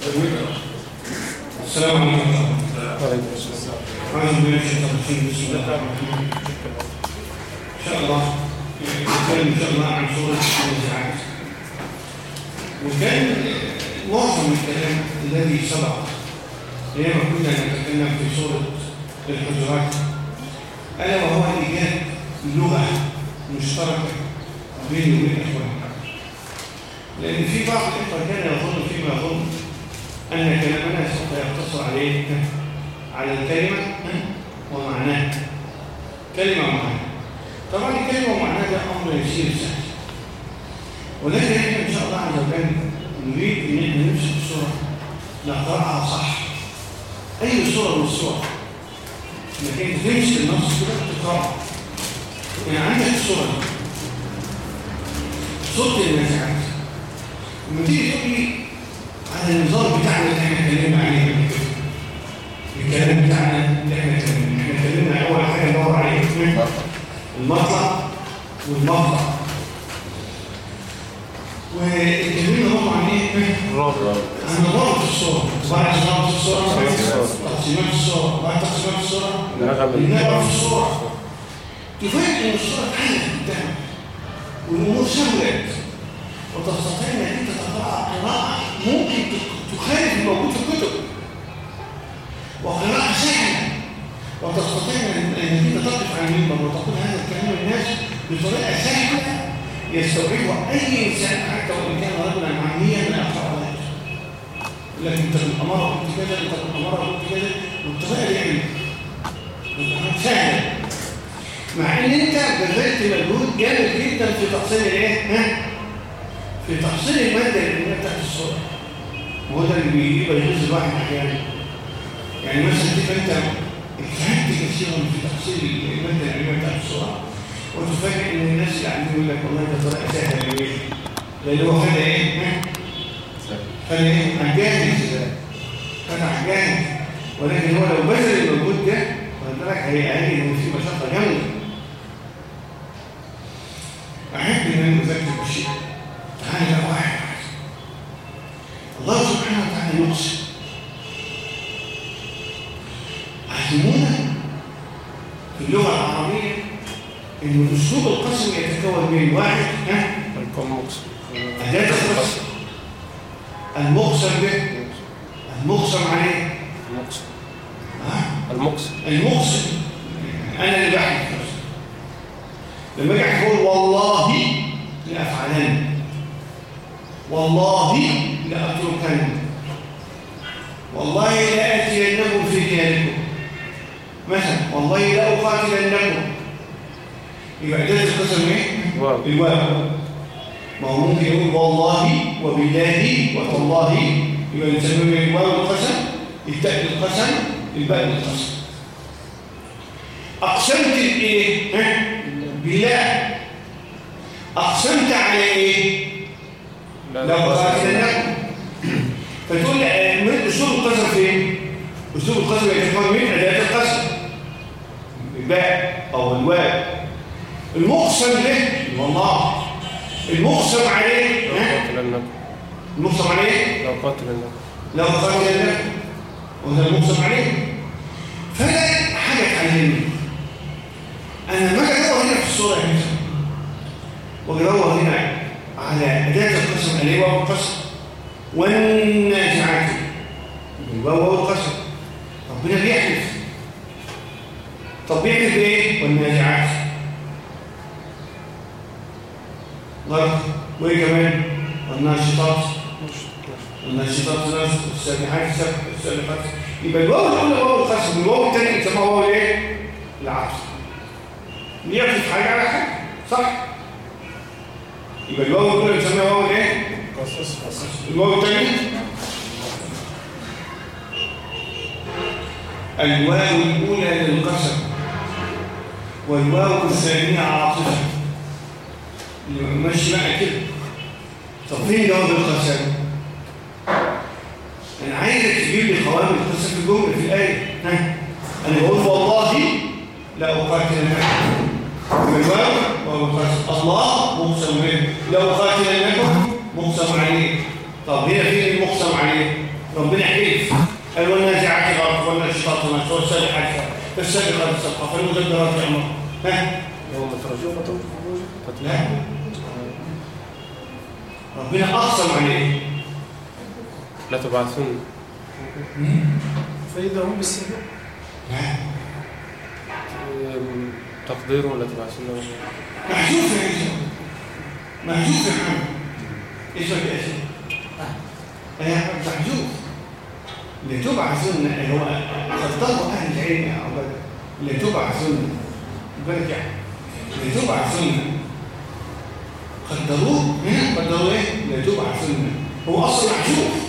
السلام عليكم وعليكم السلام أعوذ بالله من الشيطان الرجيم بسم الله الرحمن الرحيم إن شاء الله نتكلم إن شاء الله عن سورة النزاعات وكان معظم الكلام الذي سبق لما كنا نتكلم في سورة الحجرات ألا وهو إيجاد لغة مشتركة بيني وبين إخواني لأن في بعض الإخوة كان يظن فيما يظن أن كلامنا سوف يقتصر عليه على الكلمة ومعناها كلمة ومعناها طبعا الكلمة ومعناها ده أمر يسير سهل ولكن إحنا إن شاء الله عز وجل نريد إن إحنا نمسك الصورة نقرأها صح. أي صورة من الصور؟ إنك أنت تمسك النص كده تقرأها يعني عندك الصورة دي. صورة النازعات لما تيجي تقول لي على النظام بتاعنا اللي إحنا اتكلمنا عليه. الكلام بتاعنا اللي إحنا اتكلمنا. إحنا اتكلمنا أول حاجة ندور عليه. المطلع والمطلع واتكلمنا برضه عن إيه؟ عن نظام الصورة. بعد نظام الصورة. تقسيمات الصورة. بعد تقسيمات الصورة. النغم في الصورة. تفاجئ إن الصورة اتحلت قدامك. والأمور سهلت. وتستطيع انك أنت تقرا قراءة ممكن تخالف الموجود في الكتب. وقراءة سهله وتستطيع انك أنت تقف على المنبر وتقول هذا الكلام للناس بطريقة سهلة يستوعبها أي إنسان حتى وإن كان رجلا عاميا يقرا ذلك. لكن انت بالاماره قلت كذا انت بالاماره قلت كذا والطريقة دي سهلة. مع إن أنت بذلت مجهود جامد جدا في تحصيل الايه ها؟ في تحصيل المادة العلميه بتاعت الصورة وهو ده اللي بيجيب يغز الواحد أحيانا يعني مثلا تبقى انت اجتهدت كثيرا في تحصيل المادة العلميه بتاعت الصورة وتفاجئ إن الناس اللي قاعدين يقول لك والله ده طريقه سهله ليه؟ لأن هو خد؟ ها؟ خد إيه؟ عجاز خد عجاز ولكن هو لو بذل المجهود ده بالك هيلاقي إن في مشقه جامدة أحب إن أنا اذكر بالشيء تعالى بقى واحد الله سبحانه وتعالى يقسم علمونا في اللغة العربيه ان اسلوب القسم يتكون من واحد اداه القسم المقسم به. المقسم عليه. المقسم. ها؟ المقسم. المقسم. أنا اللي بحكي لما أجي أقول والله لأفعلن. والله لأتركن. والله لأتينكم في دياركم. مثلا والله لأقاتلنكم. يبقى اداه القسم إيه؟ واو. الواو ما هو ممكن يقول والله وبالله وتالله. يبقى نسميه الواو القسم التاء للقسم الباء للقسم أقسمت بايه ها؟ بالله. أقسمت على إيه؟ لو قاتلناكم فتقول لي آه، من أسلوب القسم فين أسلوب القسم يتكون من أداة القسم. الباء أو الواو. المقسم به والله. المقسم عليه المقسم عليه؟ لو قاتلنكم لو قاتلناكم وهذا المقسم عليه. فلا حاجة تعلمني. أنا ما ادور هنا في الصورة هنا وادور هنا على أداة القسم اللي هو القسم والنازعات الواو القسم ربنا بيحلف. طب بيحلف بإيه؟ والنازعات غلط وايه كمان والناشطات الناشطات نشط والسابحات سبح يبقى الواو الاولى واو القسم الواو الثاني يسمى واو الايه العطف ليعطف حاجة على حاجة صح يبقى الواو الاولى يسمى واو الايه الواو الثاني الواو الاولى للقسم والواو الثانية عاطفه ماشي بقى كده. طب فين جواب القسم أنا عايزك تجيب لي قوام القسم في الجملة في الآية. ها؟ أنا بقول والله لا اقاتلنكم بالواو وهو القسم الله مقسم به لو قاتلنكم مقسم عليه طب هنا فين المقسم عليه ربنا حلف قال والنازعات غرق والناشطات نشطا والسابحات. فالسابقات سبقا فالمدبرات امرا ها؟ يوم ترجمة لا. ربنا اقسم عليه لا تبعثن فإذا هم بالسبب لا. أم، تقديره لا تبعثن محذوف يا عيسى محذوف يا محمد. إيش يا شيخ يا محمد محذوف. لتبعثن هو قدره أهل العلم يا عباد لتبعثن. برجع لتبعثن. قدروه قدروه إيه؟ لتبعثن هو أصلا محذوف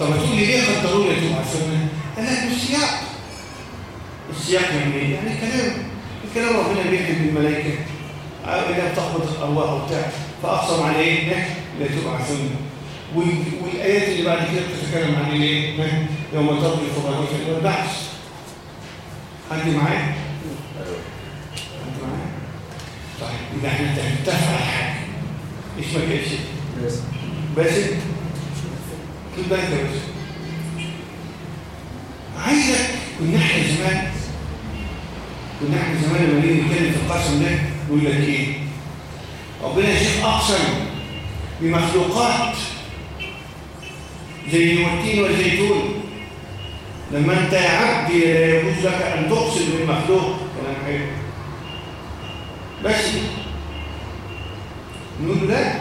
طب تقول لي ليه قدروه لتبعثن قال لك بالسياق السياق يعني إيه؟ يعني كلام الكلام ربنا بيحكي بالملائكه أو إذا بتخبط الأرواح وبتاع. فأقسم على إيه؟ لا تبعثن وال- والآيات اللي بعد كده بتتكلم عن إيه؟ يوم ترجع الخبرات والبعث حد معايا؟ طيب إذا إحنا هنتفق على حاجة اسمك شيخ؟ باسم؟ كل بالك يا باسم عايزك كنا إحنا زمان كنا إحنا زمان لما نيجي نتكلم في القسم ده يقول لك إيه؟ ربنا يا شيخ اقسم بمخلوقات زي التين والزيتون. لما أنت يا عبدي لا يجوز لك أن تقسم بالمخلوق كلام حلو. بس نقول لا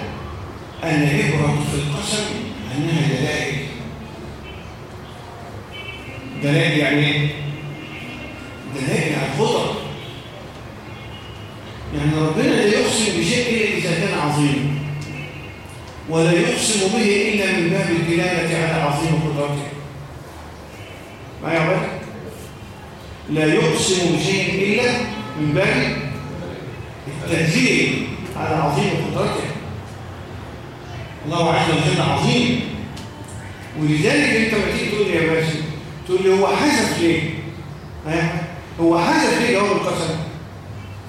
أن العبره في القسم أنها دلائل. دلائل يعني إيه؟ دلائل على الخطر. يعني ربنا لا يقسم بشيء إلا اذا كان عظيم ولا يقسم به إلا من باب الدلالة على عظيم قدرته. ما يا عباد لا يقسم بشيء إلا من باب التنزيل على عظيم قدرته الله عز وجل عظيم. ولذلك انت ما تيجي تقول لي يا باسم تقول لي هو حذف ليه؟ ها؟ هو حذف ليه جواب القسم؟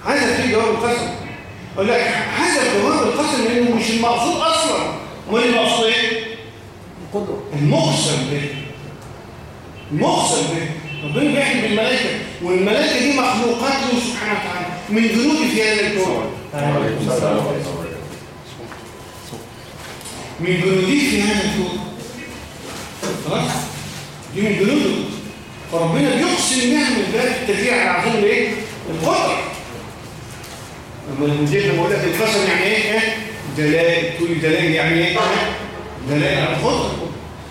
حذف ليه جواب القسم؟ أقول لك حذف جواب القسم لأنه مش المقصود أصلا. أمال المقصود إيه؟ القدرة المقسم به. المقسم به. ربنا بيحكي بالملائكة والملائكة دي مخلوقات له سبحانه وتعالى. من جنوده في هذا الكون. من جنوده في هذا الكون. خلاص؟ دي من جنوده فربنا بيقسم بها من باب التشريع على عظيم الايه القدر. لما المدير لما أقول لك القسم يعني إيه؟ إيه؟ دلائل تقول دلائل يعني إيه؟ دلائل على القدر.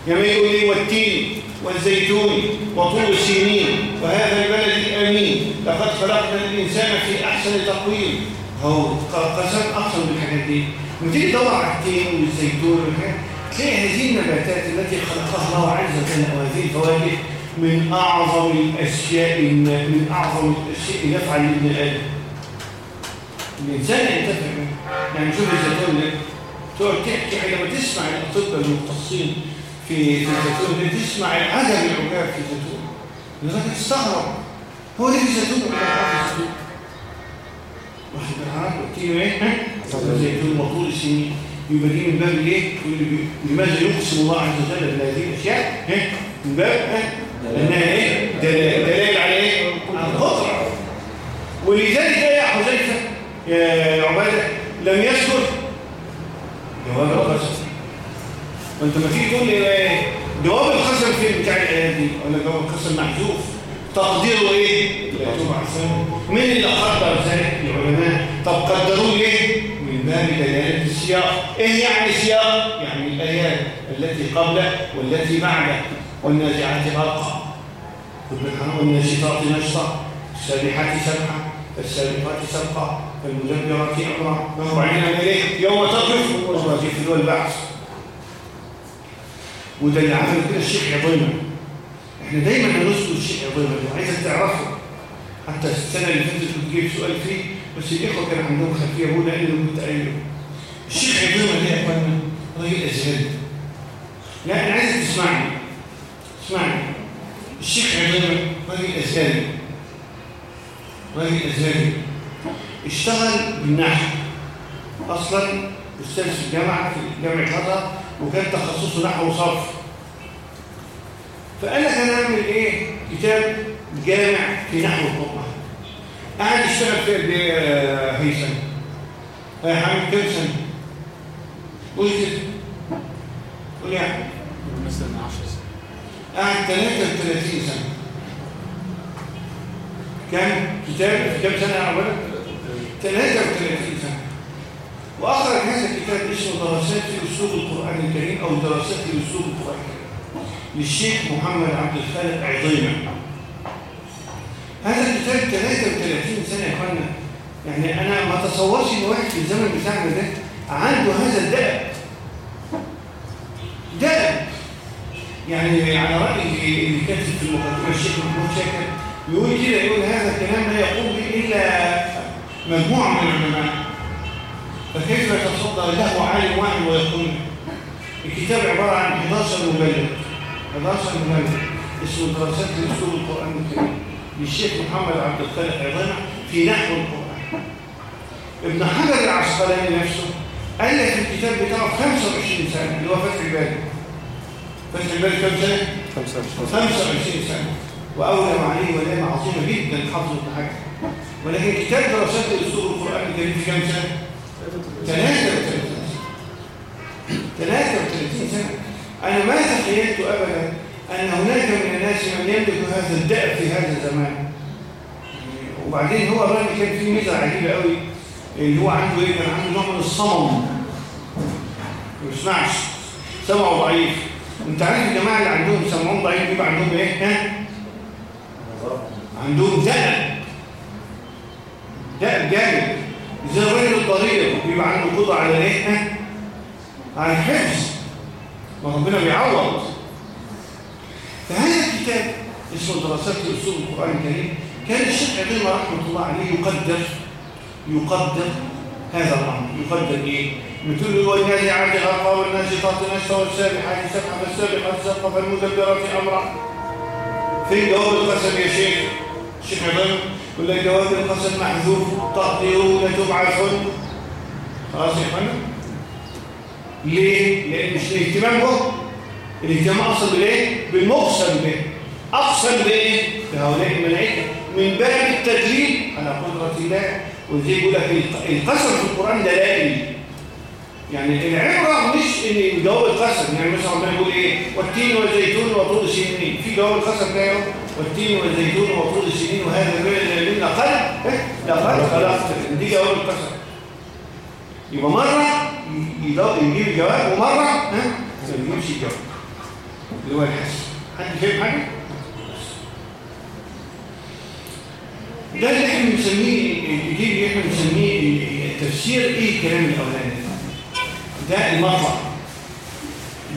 يعني يقول لي والتين. والزيتون وطول السنين وهذا البلد الأمين. لقد خلقنا الإنسان في أحسن تقويم. هو قسم أقسم بالحاجات دي. لما تيجي تدور على التين والزيتون والحاجات تلاقي هذه النباتات التي خلقها الله عز وجل وهذه الفواكه من أعظم الأشياء من أعظم الأشياء نفعا لابن آدم. الإنسان ينتفع منه يعني شوف الزيتون ده تقعد تحكي لما تسمع الاطباء المختصين. في الزيتون ده تسمع العجب العجاب في الزيتون لذلك تستغرب هو ليه في زيتون ولا في الزيتون واخد بالك قلت له إيه؟ الزيتون وطول السنين. يبقى دي من باب الايه لماذا يقسم الله عز وجل بهذه الأشياء؟ من باب ها؟ لانها إيه؟ دلائل. دلائل على إيه؟ على القدرة. ولذلك يا حذيفة يا عبادة لم يذكر جواب القسم وانت ما تيجي تقول لي جواب القسم فين؟ بتاع الايات دي. ولا جواب القسم محذوف. تقديره إيه؟ مين اللي قدر ذلك؟ العلماء. طب قدروا ليه؟ من باب دلالة السياق. إيه يعني سياق؟ يعني الايات التي قبله والتي بعده والنازعات غرقا والناشطات نشطا السابحات سبحا فالسابقات سبقا فالمدبرات امرا وبعدين إيه يوم تقف والرجف والبعث وده اللي عمل كده الشيخ عظيمه إحنا دايما هنذكر الشيخ عظيمه ده عايزك تعرفه حتى السنة اللي فاتت كنت جايب سؤال فيه بس الإخوة كان عندهم خلفية ده اللي كنت الشيخ عظيمه ده يا اخوانا راجل ازهري لا أنا عايزك تسمعني. اسمعني. الشيخ عظيمه راجل ازهري راجل ازهري اشتغل بالنحو. أصلا أستاذ في الجامعة في جامعة الأزهر وكان تخصصه نحو وصرف. فقال لك أنا أعمل إيه؟ كتاب جامع في نحو القرآن. قاعد يشتغل في قد إيه؟ يا هيثم؟ هيعمل كام سنة؟ قول كده قول يا أحمد. مثلا 10 سنين. قعد 33 سنة. كان كتاب؟ في كام سنة يا عبالك؟ 33 سنة. وأخرج هذا الكتاب اسمه دراسات في أسلوب القرآن الكريم أو دراسات في أسلوب القرآن الكريم. للشيخ محمد عبد الخالق عظيمة. هذا الكتاب 33 سنة يا إخوانا. يعني أنا ما تصورش إن واحد في الزمن بتاعنا ده عنده هذا الدأب. دأب. يعني على رأي اللي كاتب في المقدمة الشيخ محمود شاكر يقول كده يقول هذا الكلام لا يقوم به إلا مجموعة من العلماء. فكيف يتصدر له عالم واحد ويقول الكتاب عبارة عن 11 مبلغ. 11 مبلغ. اسمه دراسات لأسلوب القرآن الكريم. للشيخ محمد عبد الخالق عظيمة في نحو القرآن. ابن حجر العسقلاني نفسه ألف الكتاب بتاعه 25 سنة اللي هو فتح الباري فتح الباري كم سنة؟ 25 25 سنة. وأولم عليه ولامة عظيمة جدا حفظ ابن حجر. ولكن كتاب دراسات الأسلوب القرآن الكريم في كم سنة؟ 33 سنة 33 سنة أنا ما تخيلت أبدا أن هناك من الناس من يملك هذا الدأب في هذا الزمان. وبعدين هو الراجل كان فيه ميزة عجيبة قوي اللي هو عنده إيه؟ كان عنده نوع من الصمم. ما بيسمعش سمعه ضعيف. أنت عارف الجماعة اللي عندهم سمعهم ضعيف بيبقى عندهم إيه؟ ها؟ عندهم دأب. دأب جامد. الضرير بيبقى عنده قدرة على إيه؟ ها؟ على الحفظ ما ربنا بيعوض فهذا الكتاب اسمه دراسات الأسلوب القرآن الكريم كان الشيخ عظيم رحمة الله عليه يقدر يقدر هذا الأمر يقدر إيه؟ مثل والنازعات غرقا والناشطات نشطا والسابحات سبحا فالسابقات سبقا فالمدبرات أمرا في جواب القسم يا شيخ الشيخ عظيم لك جواب القسم محذوف تقديره لتبعثن خلاص يا فندم ليه؟ لأن مش الاهتمام هو. الاهتمام أصل بالإيه؟ بالمقسم به. أقسم بإيه؟ بهؤلاء الملائكة. من باب التدليل على قدرة الله وزي يقول لك القسم في القرآن دلائل. يعني العبرة مش إن جواب القسم يعني مثلا ربنا يقول إيه؟ والتين والزيتون وطول سنين. في جواب القسم ده والتين والزيتون وطول سنين وهذا منا قلب. إيه؟ لقد خلقت دي جواب القسم يبقى يدور يجيب الجواب ومرة ها؟ ما يجيبش الجواب. اللي هو الحسن حد فاهم حاجة؟ ده اللي إحنا بنسميه الجديد اللي إحنا بنسميه التفسير إيه الكلام الأولاني؟ ده المطلع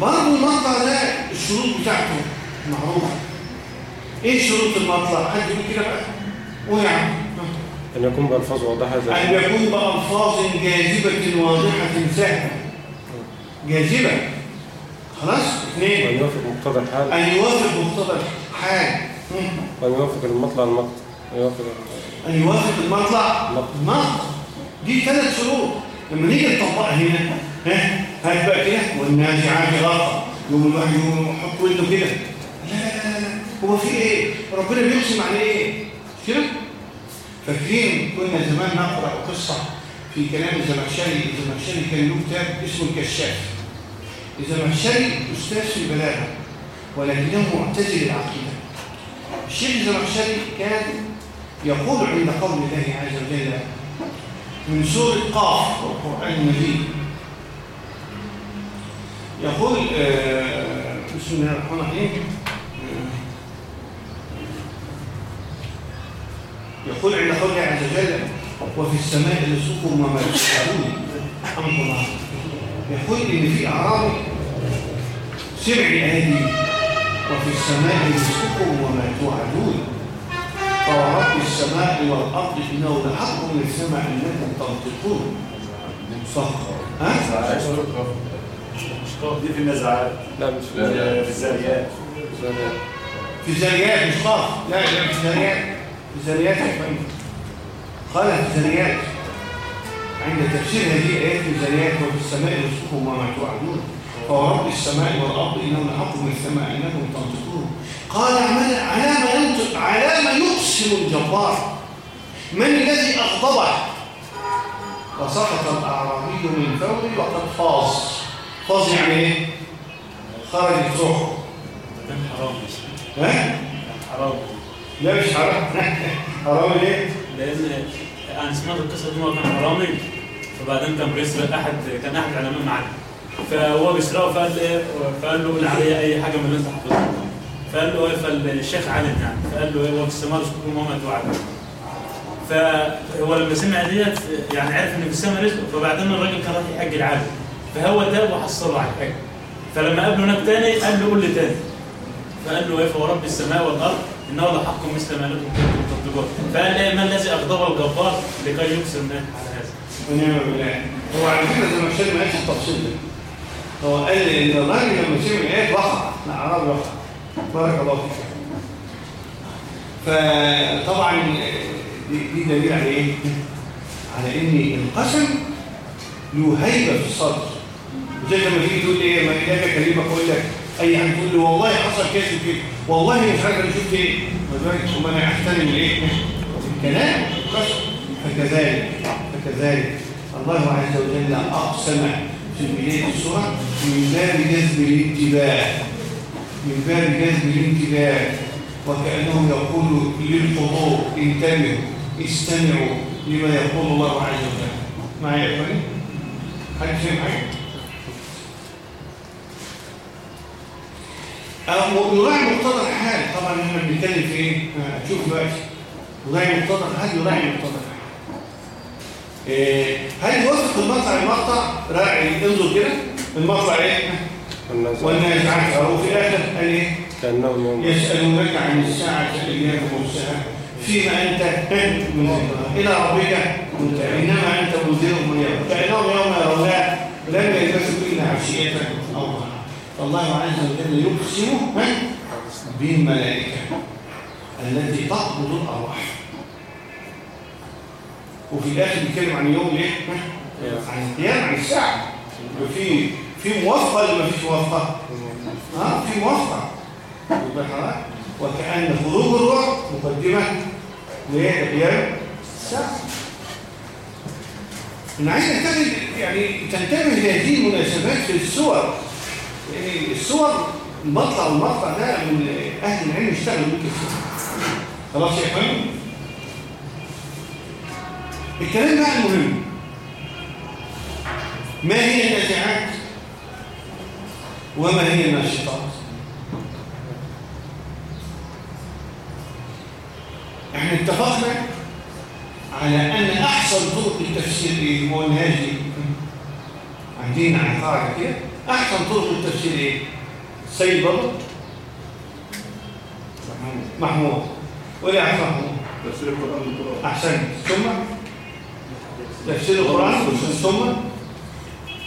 برضه المطلع ده الشروط بتاعته معروفة. إيه شروط المطلع؟ حد يقول كده؟ بقى ويعني أن يكون بألفاظ واضحة زي أن يكون بألفاظ جاذبة واضحة سهلة جاذبة. خلاص؟ اثنين. يوافق مقتضى الحال. أن يوافق مقتضى الحال. وأن يوافق المطلع المقت أن يوافق أن يوافق المطلع. المطلع دي ثلاث شروط. لما نيجي نطبقها هنا ها؟ هات بقى كده. والنازعات غرقا يوم الواحد يحط ولده كده. لا لا لا. هو في إيه؟ ربنا بيقسم على إيه؟ كده؟ فاكرين كنا زمان نقرأ قصة في كلام الزمخشري؟ الزمخشري كان له كتاب اسمه الكشاف. الزمخشري أستاذ في البلاغة ولكنه معتزل العقيدة. الشيخ الزمخشري كان يقول عند قول الله عز وجل من سورة قاف والقرآن المجيد. يقول آه، بسم الله الرحمن الرحيم. يقول عند قوله عز وجل وفي السماء رزقكم وما توعدون أمر الله يقول إن في أعرابي سمع الآية وفي السماء رزقكم وما توعدون. فورب السماء والأرض إنه لحق من السماء إنكم تنطقون. صح. ها؟ دي في النزعات لا مش في الزريات. في الزريات. مش قاف لا لا في الزريات. الزريات يا فندم قال الزريات عند تفسير هذه الآيات الجاريات وفي السماء رزقكم وما توعدون. فورب السماء والأرض إنه لحق من السماء إنكم تنطقون. قال على ما ينطق على ما يقسم الجبار. من الذي أغضبه؟ وسقط الأعرابي من فوري وقد فاز. فاز يعني إيه؟ خرجت روحه كان حرام ها؟ حرام. لا مش حرام. حرام ليه؟ لأن أنا سمعت القصة دي هو كان حرامي فبعدين كان بيسرق احد كان أحد علماء معاه فهو بيسرقه فقال إيه؟ فقال له قول عليا أي حاجة من اللي أنت حافظها. فقال له إيه؟ فالشيخ علم يعني. فقال له إيه؟ وفي السماء رزقكم وما توعدون فهو لما سمع ديت يعني عرف ان في السماء رزق فبعدين الراجل كان رايح يحج العالم فهو تاب وحصله على الحج فلما قابله هناك تاني قال له قول لي تاني. فقال له إيه؟ فورب السماء والأرض. إنه لحق مثل ما لكم كنتم تصدقون فقال ما الذي اغضب الجبار لكي يكسر منه على هذا. ونعم بالله. هو على زي ما الشيخ ما قالش التفصيل ده هو قال ان الراجل لما سمع الآيات وقع. الاعراب وقع. بارك الله فيك. فطبعا دي, دليل على إيه؟ على إن القسم له هيبة في الصدر. زي لما تيجي تقول إيه؟ ما أجي اكلمك أقول لك أي حد تقول لي والله حصل كذا وكذا. والله مش عارف أنا شفت إيه؟ ما بالك ثم أنا أحترم الايه؟ الكلام فكذلك فكذلك. الله عز وجل أقسم في بدايه السورة من باب جذب الانتباه من باب جذب الانتباه وكأنه يقول للحضور انتبهوا استمعوا لما يقول الله عز وجل. معايا يا إخواني؟ حد فهم حاجة؟ أو يراعي مقتضى الحال. طبعا إحنا بنتكلم في إيه؟ آه، شوف دلوقتي يراعي مقتضى الحال يراعي مقتضى الحال. إيه، هل يوافق المقطع المقطع؟ راعي انظر كده. المقطع إيه؟ والناس والنازعات أو في الآخر قال إيه؟ يسألونك عن الساعة أيام مرساها فيما أنت من ذكرها إلى ربك منت إنما أنت منذر من يوم كأنهم يوم يرونها لم يلبثوا إلا عشية أو ضحى فالله عز وجل يقسم ها؟ بالملائكة التي تقبض الأرواح. وفي الآخر بيتكلم عن يوم إيه؟ عن القيامة عن الساعة. في في موافقة ولا ما فيش موافقة؟ ها؟ في حضرتك وكأن خروج الروح مقدمة لقيام الساعة. أنا عايز أنتبه يعني تنتبه لهذه المناسبات في يعني الصور المطلع والمقطع ده من أهل العلم يشتغلوا بيه كتير خلاص يا إخواني؟ الكلام بقى المهم. ما هي النازعات وما هي الناشطات إحنا اتفقنا على أن أحسن طرق التفسير إيه؟ هو النهاجي عندنا عن قاعدة كده؟ أحسن طرق التفسير إيه؟ السيد برضه محمود. ولا أحسن محمود تفسير القرآن بالقرآن. أحسن. ثم؟ تفسير القرآن ثم؟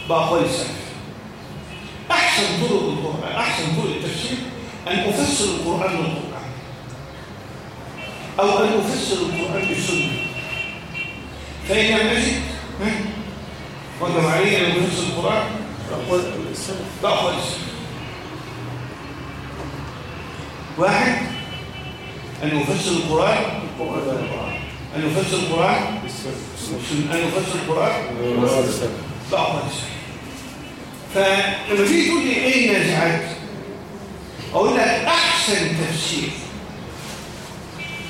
باقوال السلف أحسن طرق القران أحسن طرق التفسير أن أفسر القرآن بالقرآن. أو أن أفسر القرآن بالسنة. فإن لم ها؟ وجب علي أن أفسر القرآن؟ باقوال السلف واحد أن افسر القرآن أن افسر القرآن أن افسر القرآن بعض الشيء فلما تيجي تقول لي إيه النازعات أقول لك أحسن تفسير.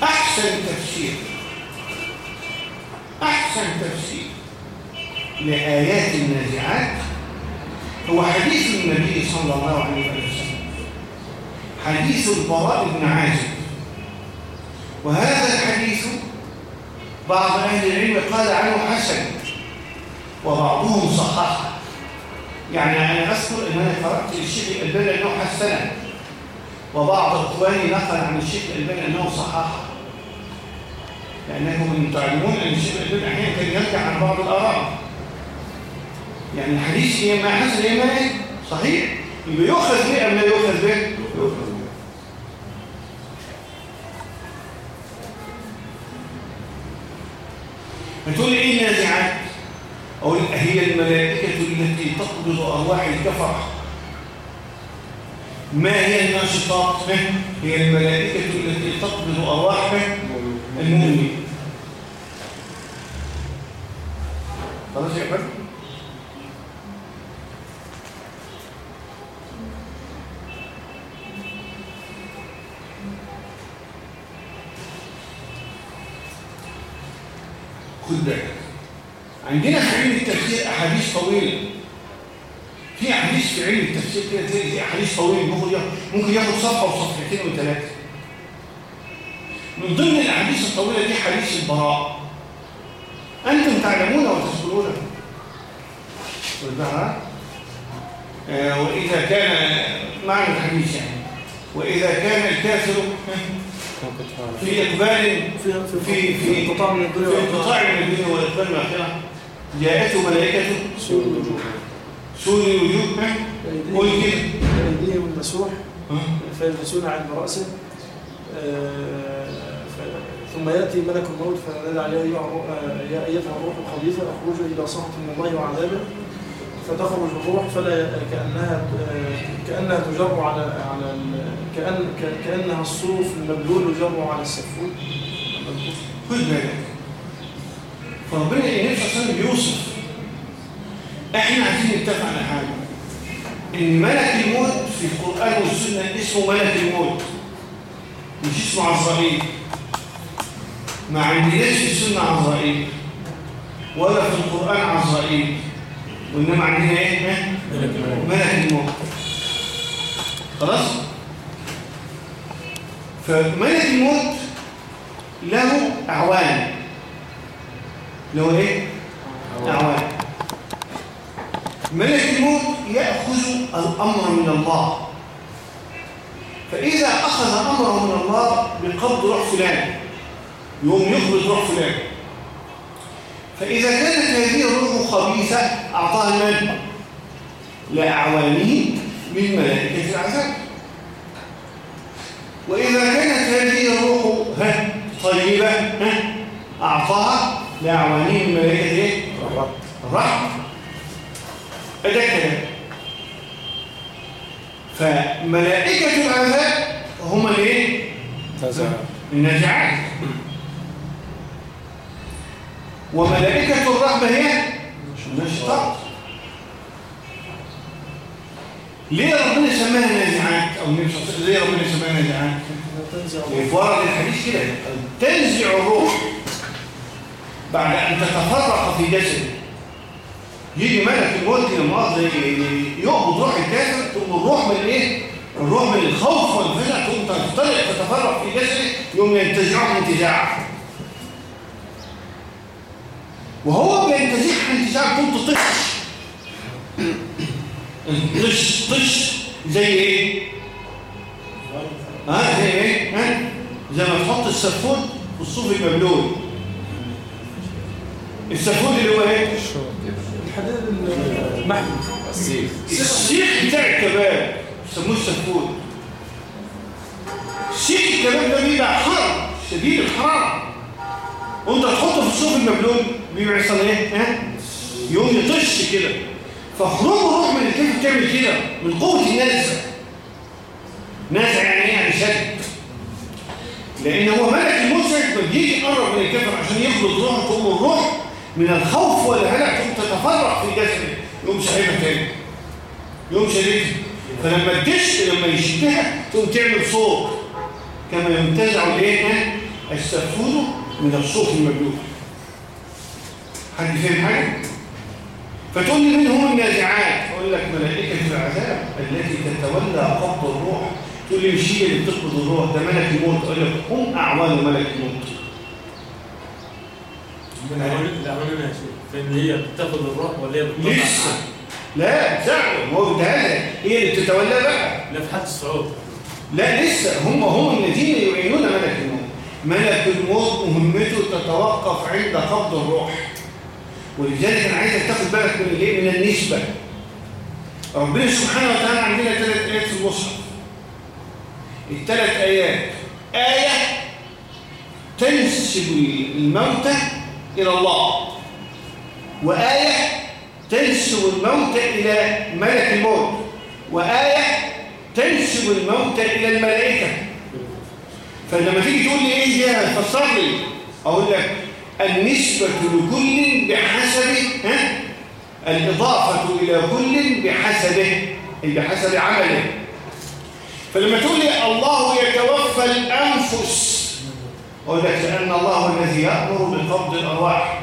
أحسن تفسير. أحسن تفسير. لآيات النازعات هو حديث النبي صلى الله عليه وسلم. حديث البراء بن عازب. وهذا الحديث بعض أهل العلم قال عنه حسن وبعضهم صححه. يعني أنا أذكر أن أنا قرات الشيخ الألباني أنه حسنه وبعض اخواني نقل عن الشيخ الألباني أنه صححه. لانكم تعلمون ان الشيخ الألباني أحيانا كان يرجع عن بعض الآراء. يعني الحديث يا اما حسن يا اما إيه صحيح. يبقى يؤخذ به أم لا يؤخذ به هتقول لي إيه النازعات هي الملائكة التي تقبض أرواح الكفرة. ما هي الناشطات هي الملائكة التي تقبض أرواح المؤمنين. خلاص يا أحمد بالك عندنا في علم التفسير أحاديث طويلة. في أحاديث في علم التفسير كده تلاقي في أحاديث طويلة ممكن ياخد ممكن ياخد صفحة وصفحتين وثلاثه من ضمن الأحاديث الطويلة دي حديث البراء. أنتم تعلمون وتذكرون والبراء آه وإذا كان معنى الحديث يعني. وإذا كان الكافر في إقبال في في في انقطاع من الدنيا في. انقطاع من الدنيا واقبال الاخره جاءته ملائكته سوء الوجوه. سود الوجوه؟ قول كده. أيديهم المسوح؟ فيلبسون عند رأسه. آه، ثم يأتي ملك الموت فينادي عليه الروح- آه، يا أيتها الروح الخبيثة اخرجوا إلى سخط من الله وعذابه. فتخرج الروح فلا كأنها كأنها تجر على على كأن كأنها الصوف المبلول يجر على السفود خد بالك فربنا الله عليه وسلم بيوصف إحنا عايزين نتفق على حاجة. إن ملك الموت في القرآن والسنة اسمه ملك الموت. مش اسمه عزرائيل. ما عندناش في السنة عزرائيل ولا في القرآن عزرائيل. وانما عندنا ها؟ ملك الموت. ملك الموت. خلاص؟ فملك الموت له أعوان. له إيه؟ أعوان. ملك الموت يأخذ الأمر من الله. فإذا أخذ أمره من الله بقبض روح فلان يقوم يقبض روح فلان فإذا كانت هذه الروح خبيثة أعطاها من لأعوانه من ملائكة العذاب. وإذا كانت هذه الروح ها طيبة ها أعطاها لأعوانيه من ملائكة إيه؟ الرحمة ده كلام فملائكة العذاب هم الإيه؟ تزع النازعات وملائكة الرحمة هي؟ النشطات ليه ربنا سماها نازعات وسلم ليه ربنا سماها نازعات؟ ورد الحديث كده تنزع الروح بعد أن تتفرق في جسده يجي ملك الموت لما يقبض روح الكافر تقوم الروح من إيه؟ الروح من الخوف والفزع تقوم تنطلق تتفرق في جسده يوم ينتزعه انتزاعا وهو بينتزعها انتزاعا تقوم تطش طش. طش زي إيه؟ ها زي إيه؟ ها؟ زي ما تحط السفود في الصوف المبلول السفود اللي هو إيه؟ الحديد المحمي السيف السيخ بتاع الكباب. يسموه السفود. سيخ الكباب ده بيبقى حار شديد الحرارة. وانت تحطه في الصوف المبلول يحصل إيه؟ ها؟ يقوم يطش كده فخروج الروح من الكيف بتعمل كده من قوة النازع نازع يعني إيه؟ يعني شد لأن هو ملك ساعة ما بيجي يقرب من الكفر عشان يقبض روحه تقوم الروح من الخوف والهلع تقوم تتفرق في جسده يقوم سحبها تاني يقوم شديدها فلما الدش لما يشدها تقوم تعمل صوت كما ينتزع الإيه؟ السفود من الصوت المبلول حد فهم حاجة فتقول لي مين هم النازعات؟ أقول لك ملائكة العذاب التي تتولى قبض الروح. تقول لي مش هي اللي بتقبض الروح ده ملك الموت. أقول لك هم أعوان ملك الموت. الأعوان أنا شيء فإن هي بتاخد الروح ولا هي بتطلع لسه لا ساعده. هو ده هي اللي بتتولى بقى. لا في حالة الصعود. لا لسه. هم هم الذين يعينون ملك الموت. ملك الموت مهمته تتوقف عند قبض الروح. ولذلك أنا عايزك تاخد بالك من الإيه؟ من النسبة. ربنا سبحانه وتعالى عندنا ثلاث آيات في المصحف. الثلاث آيات. آية تنسب الموتى إلى الله. وآية تنسب الموت إلى ملك الموت. وآية تنسب الموت إلى الملائكة. فلما تيجي تقول لي إيه ده فسر لي أقول لك النسبة لكل بحسب ها؟ الإضافة إلى كل بحسبه أي بحسب عمله. فلما تقول لي الله يتوفى الأنفس أقول لك لأن الله الذي يأمر بقبض الأرواح.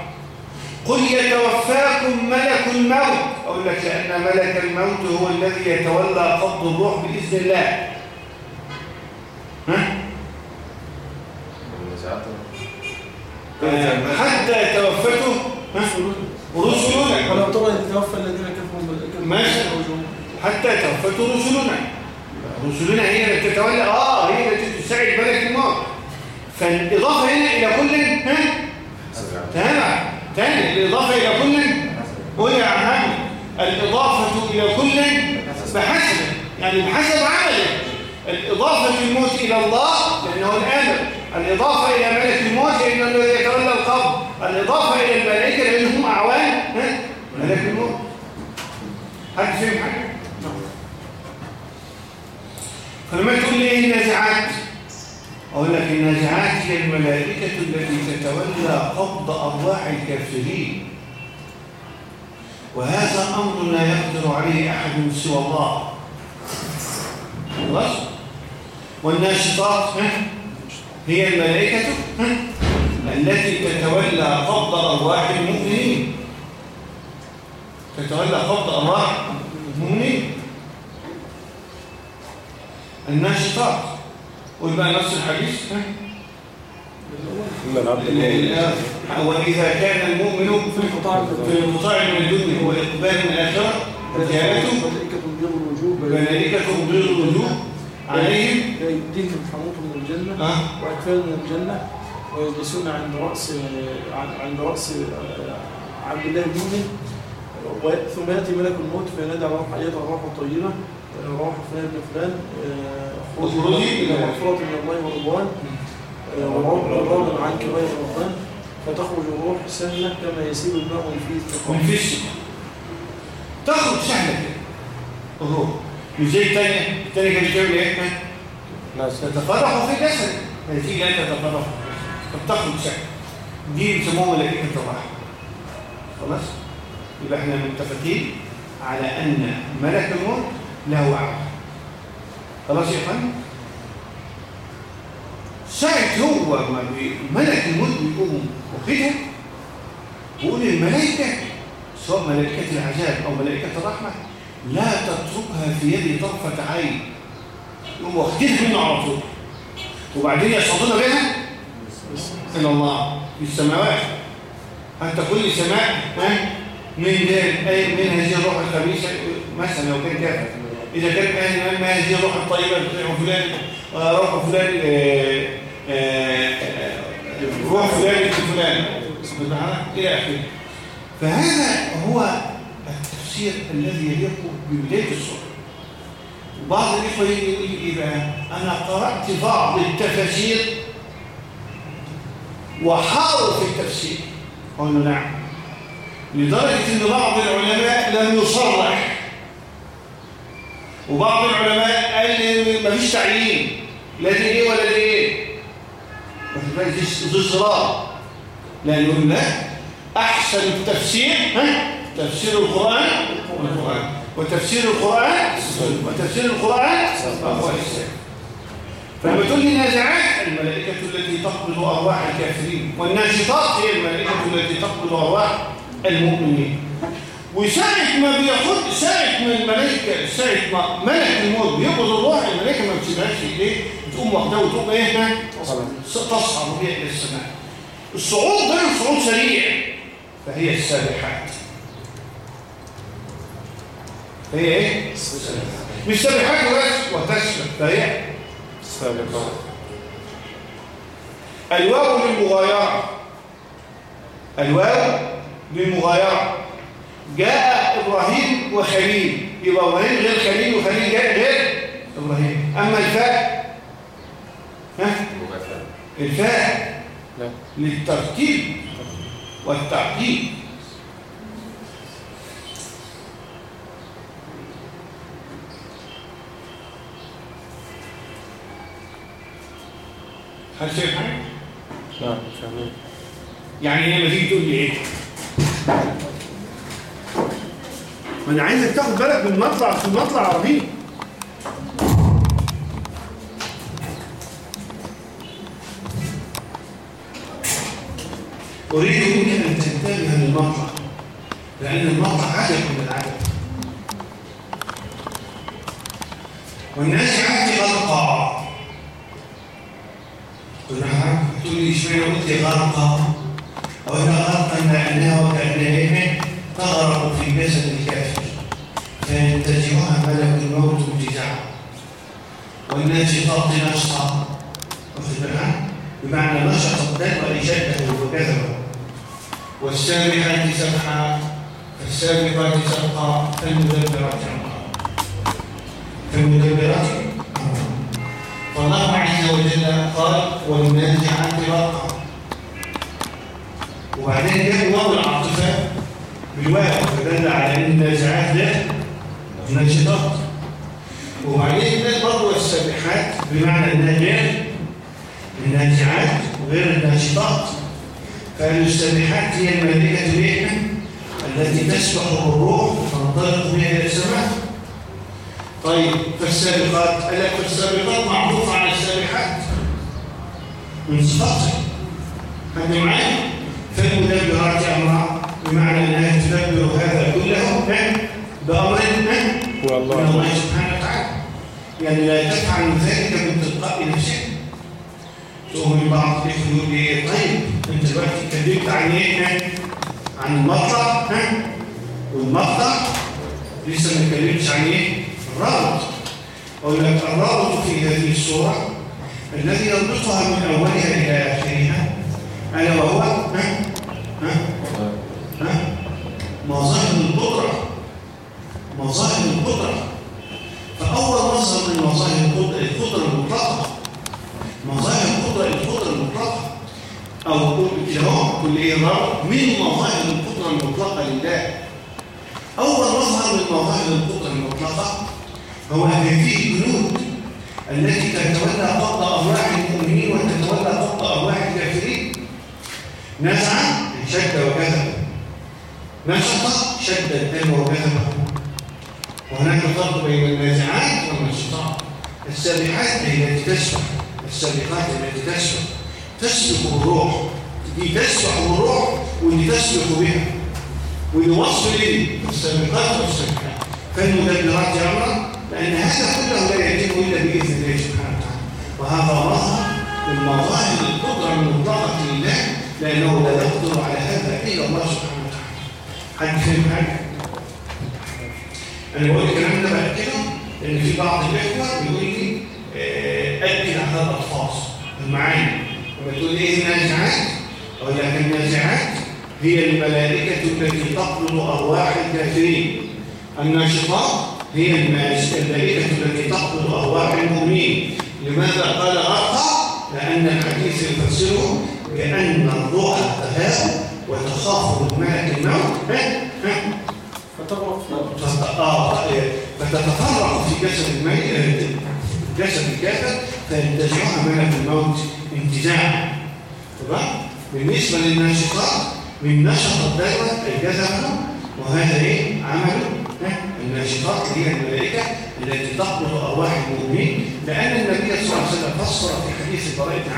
قل يتوفاكم ملك الموت. أقول لك لأن ملك الموت هو الذي يتولى قبض الروح بإذن الله. ها؟ حتى توفته؟ رسلنا. ولو ترى إذ توفى الذين كفروا ماشي. حتى توفته رسلنا. رسلنا هي اللي تتولى. آه هي اللي تساعد ملك الموت فالإضافة هنا إلى كل ها؟ تمام. تاني الإضافة إلى كل قول يا عم الإضافة إلى كل بحسب. يعني بحسب عمله الإضافة الموت إلى الله لأنه الآمر الإضافة إلى ملك الموت لأنه الذي يتولى القبض الإضافة إلى الملائكة لأنهم أعوان؟ ملك الموت حد فهم حاجة؟ فلما تقول لي النازعات أقول لك النازعات هي الملائكة التي تتولى قبض أرواح الكافرين وهذا أمر لا يقدر عليه أحد سوى الله خلاص والناشطات؟ هي الملائكة؟ التي تتولى قبض أرواح المؤمنين. تتولى قبض أرواح المؤمنين. الناشطات ويبقى نفس الحديث وإذا كان المؤمن في انقطاع من الدنيا وإقبال من الآخرة جاءته ملائكة بيض الوجوه عليهم. الجنة آه. الجنة ويجلسون عند رأس عند رأس عبد الله المؤمن و- ثم يأتي ملك الموت فينادي على روح أيتها الروح الطيبة روح فلان بن فلان آه، اخرجي أخرجي إلى مغفرة من الله ورضوان آه، ورضوان عن كبائر رمضان فتخرج الروح سهلة كما يسيل الماء في فيش تخرج سهلة كده. الروح مش زي التانية؟ التانية كانت بتعمل إيه؟ تتفرح في جسد. نتيجة أنت تتفرح فبتخرج سهلة دي بيسموها ملائكة الراحة خلاص؟ يبقى إحنا متفقين على أن ملك الموت له عمل خلاص يا فندم؟ ساعة هو ما ملك الموت بيقوم واخدها بيقول الملائكة سواء ملائكة العذاب أو ملائكة الرحمة لا تتركها في يد طرفة عين. يقوم واخدينها منه على طول. وبعدين يصعدون بها إلى الله. في السماوات. أنت كل سماء؟ من من هذه الروح الخبيثة. مثلا لو كان كافر. إذا كان ما هذه الروح الطيبة بتاع فلان آه، روح فلان آه، آه، آه، روح فلان ابن فلان. سبحانه إلى آخره. فهذا هو التفسير الذي يليق ببداية السورة بعض الإخوة يجي يقول لي بقى؟ أنا قرأت بعض التفاسير وحاروا في التفسير له نعم. لدرجة أن بعض العلماء لم يصرح. وبعض العلماء قال مفيش تعيين. لا دي إيه ولا دي إيه؟ دي صراع. لأنه لا أحسن التفسير ها؟ تفسير القرآن والقرآن. وتفسير القرآن وتفسير القرآن الإسلام فلما تقول لي نازعات الملائكة التي تقبض أرواح الكافرين والناشطات هي الملائكة التي تقبض أرواح المؤمنين. وساعة ما بياخد ساعة ما الملائكة ساعة ما ملك الموت بيقبض الروح الملائكة ما بتسيبهاش إيديه بتقوم واخدها وتقوم إيه ها؟ تصعد بها إلى السماء. الصعود ده صعود سريع فهي السابحات فهي إيه؟ مش سابحات بس وتسبح فهي السابقات الواو للمغايرة الواو للمغايرة جاء إبراهيم وخليل. يبقى إبراهيم غير خليل وخليل جاء غير إبراهيم. أما الفاء؟ ها؟ الفاء للترتيب والتعقيب هل شايف حاجة؟ نعم فاهمين يعني هي لما تيجي تقول لي إيه؟ ما أنا عايزك تاخد بالك من المطلع في المطلع رهيب أريد منك أن تنتبه للمطلع لأن المطلع عجب من العجب والنازعات غرقا قلنا حضرتك تقول لي قلت لي غرقا وإذا غرقا؟ تغرق في جسد الكافر فينتزعها ملك الموت انتزاعا والناشطات نشطا واخد بمعنى نشط الدم لشده وكذبه والسابحات سبحا فالسابقات سبقا فالمدبرات امرا فالمدبرات امرا فالله وجل قال والنازعات غرقا وبعدين جاب واو العاطفة بالواو فدل على إن النازعات ده ناشطات وبعدين جاب برضه السابحات بمعنى إنها غير النازعات وغير الناشطات. فالسابحات هي الملائكه الايه التي تسبح بالروح فتنطلق بها إلى السماء. طيب فالسابقات لك فالسابقات السابحات من صفاتها حد معايا فالمدبرات امرا بمعنى انها تدبر هذا كله بأمر من هو الله الله سبحانه وتعالى. يعني لا تفعل ذلك من تلقاء نفسك. تؤمن من بعض يقول لي طيب أنت دلوقتي اتكلمت عن إيه؟ عن المطلع ها؟ والمقطع لسه ما اتكلمتش عن إيه؟ الرابط. أقول لك الرابط في هذه الصورة الذي يربطها من أولها إلى آخرها. ألا وهو؟ ها؟ ها؟ ها؟ مظاهر القدرة. مظاهر القدرة. فأول مظهر من مظاهر القدرة القدرة المطلقة. مظاهر القدرة القدرة المطلقة. أو كده اهو كل إيه الرابط من مظاهر القدرة المطلقة لله. أول مظهر من مظاهر القدرة المطلقة هو هذه الجنود التي تتولى قبض أرواح المؤمنين وتتولى قبض أرواح الكافرين نزع شد وكذب نشط شد الدم وكذب وهناك فرق بين النازعات والنشطات. السابحات التي تسبح السابقات التي تسبح تسبق بالروح دي تسبح بالروح واللي تسبق بها. ويوصل لي السابقات والسابقات. فالمدبرات امرا لأن هذا كله لا يتم إلا باذن الله سبحانه. وتعالى وهذا مظهر من مظاهر القدرة المطلقة لله لأنه لا يقدر على هذا إلا الله سبحانه وتعالى. حد فهم حاجة؟ أنا بقول الكلام ده باكده إن في بعض الإخوة بيقول لي آه، اكد على الالفاظ المعاني لما تقول إيه النازعات؟ أقول لك النازعات هي الملائكة التي تقبض أرواح الكافرين. الناشطات هي الملائكة التي تقبض أرواح المؤمنين. لماذا قال غرقا؟ لأن الحديث يفسره بأن الروح تهاب وتخاف من ملك الموت آه، فتتفرق في جسد الميت جسد الكافر فينتزعها ملك الموت انتزاعا. تمام؟ بالنسبة للناشطات من نشط الدائره الجذب وهذا إيه؟ عمله. ها؟ الناشطات هي الملائكة التي تقبض أرواح المؤمنين لأن النبي صلى الله عليه وسلم فسر في حديث البراء بن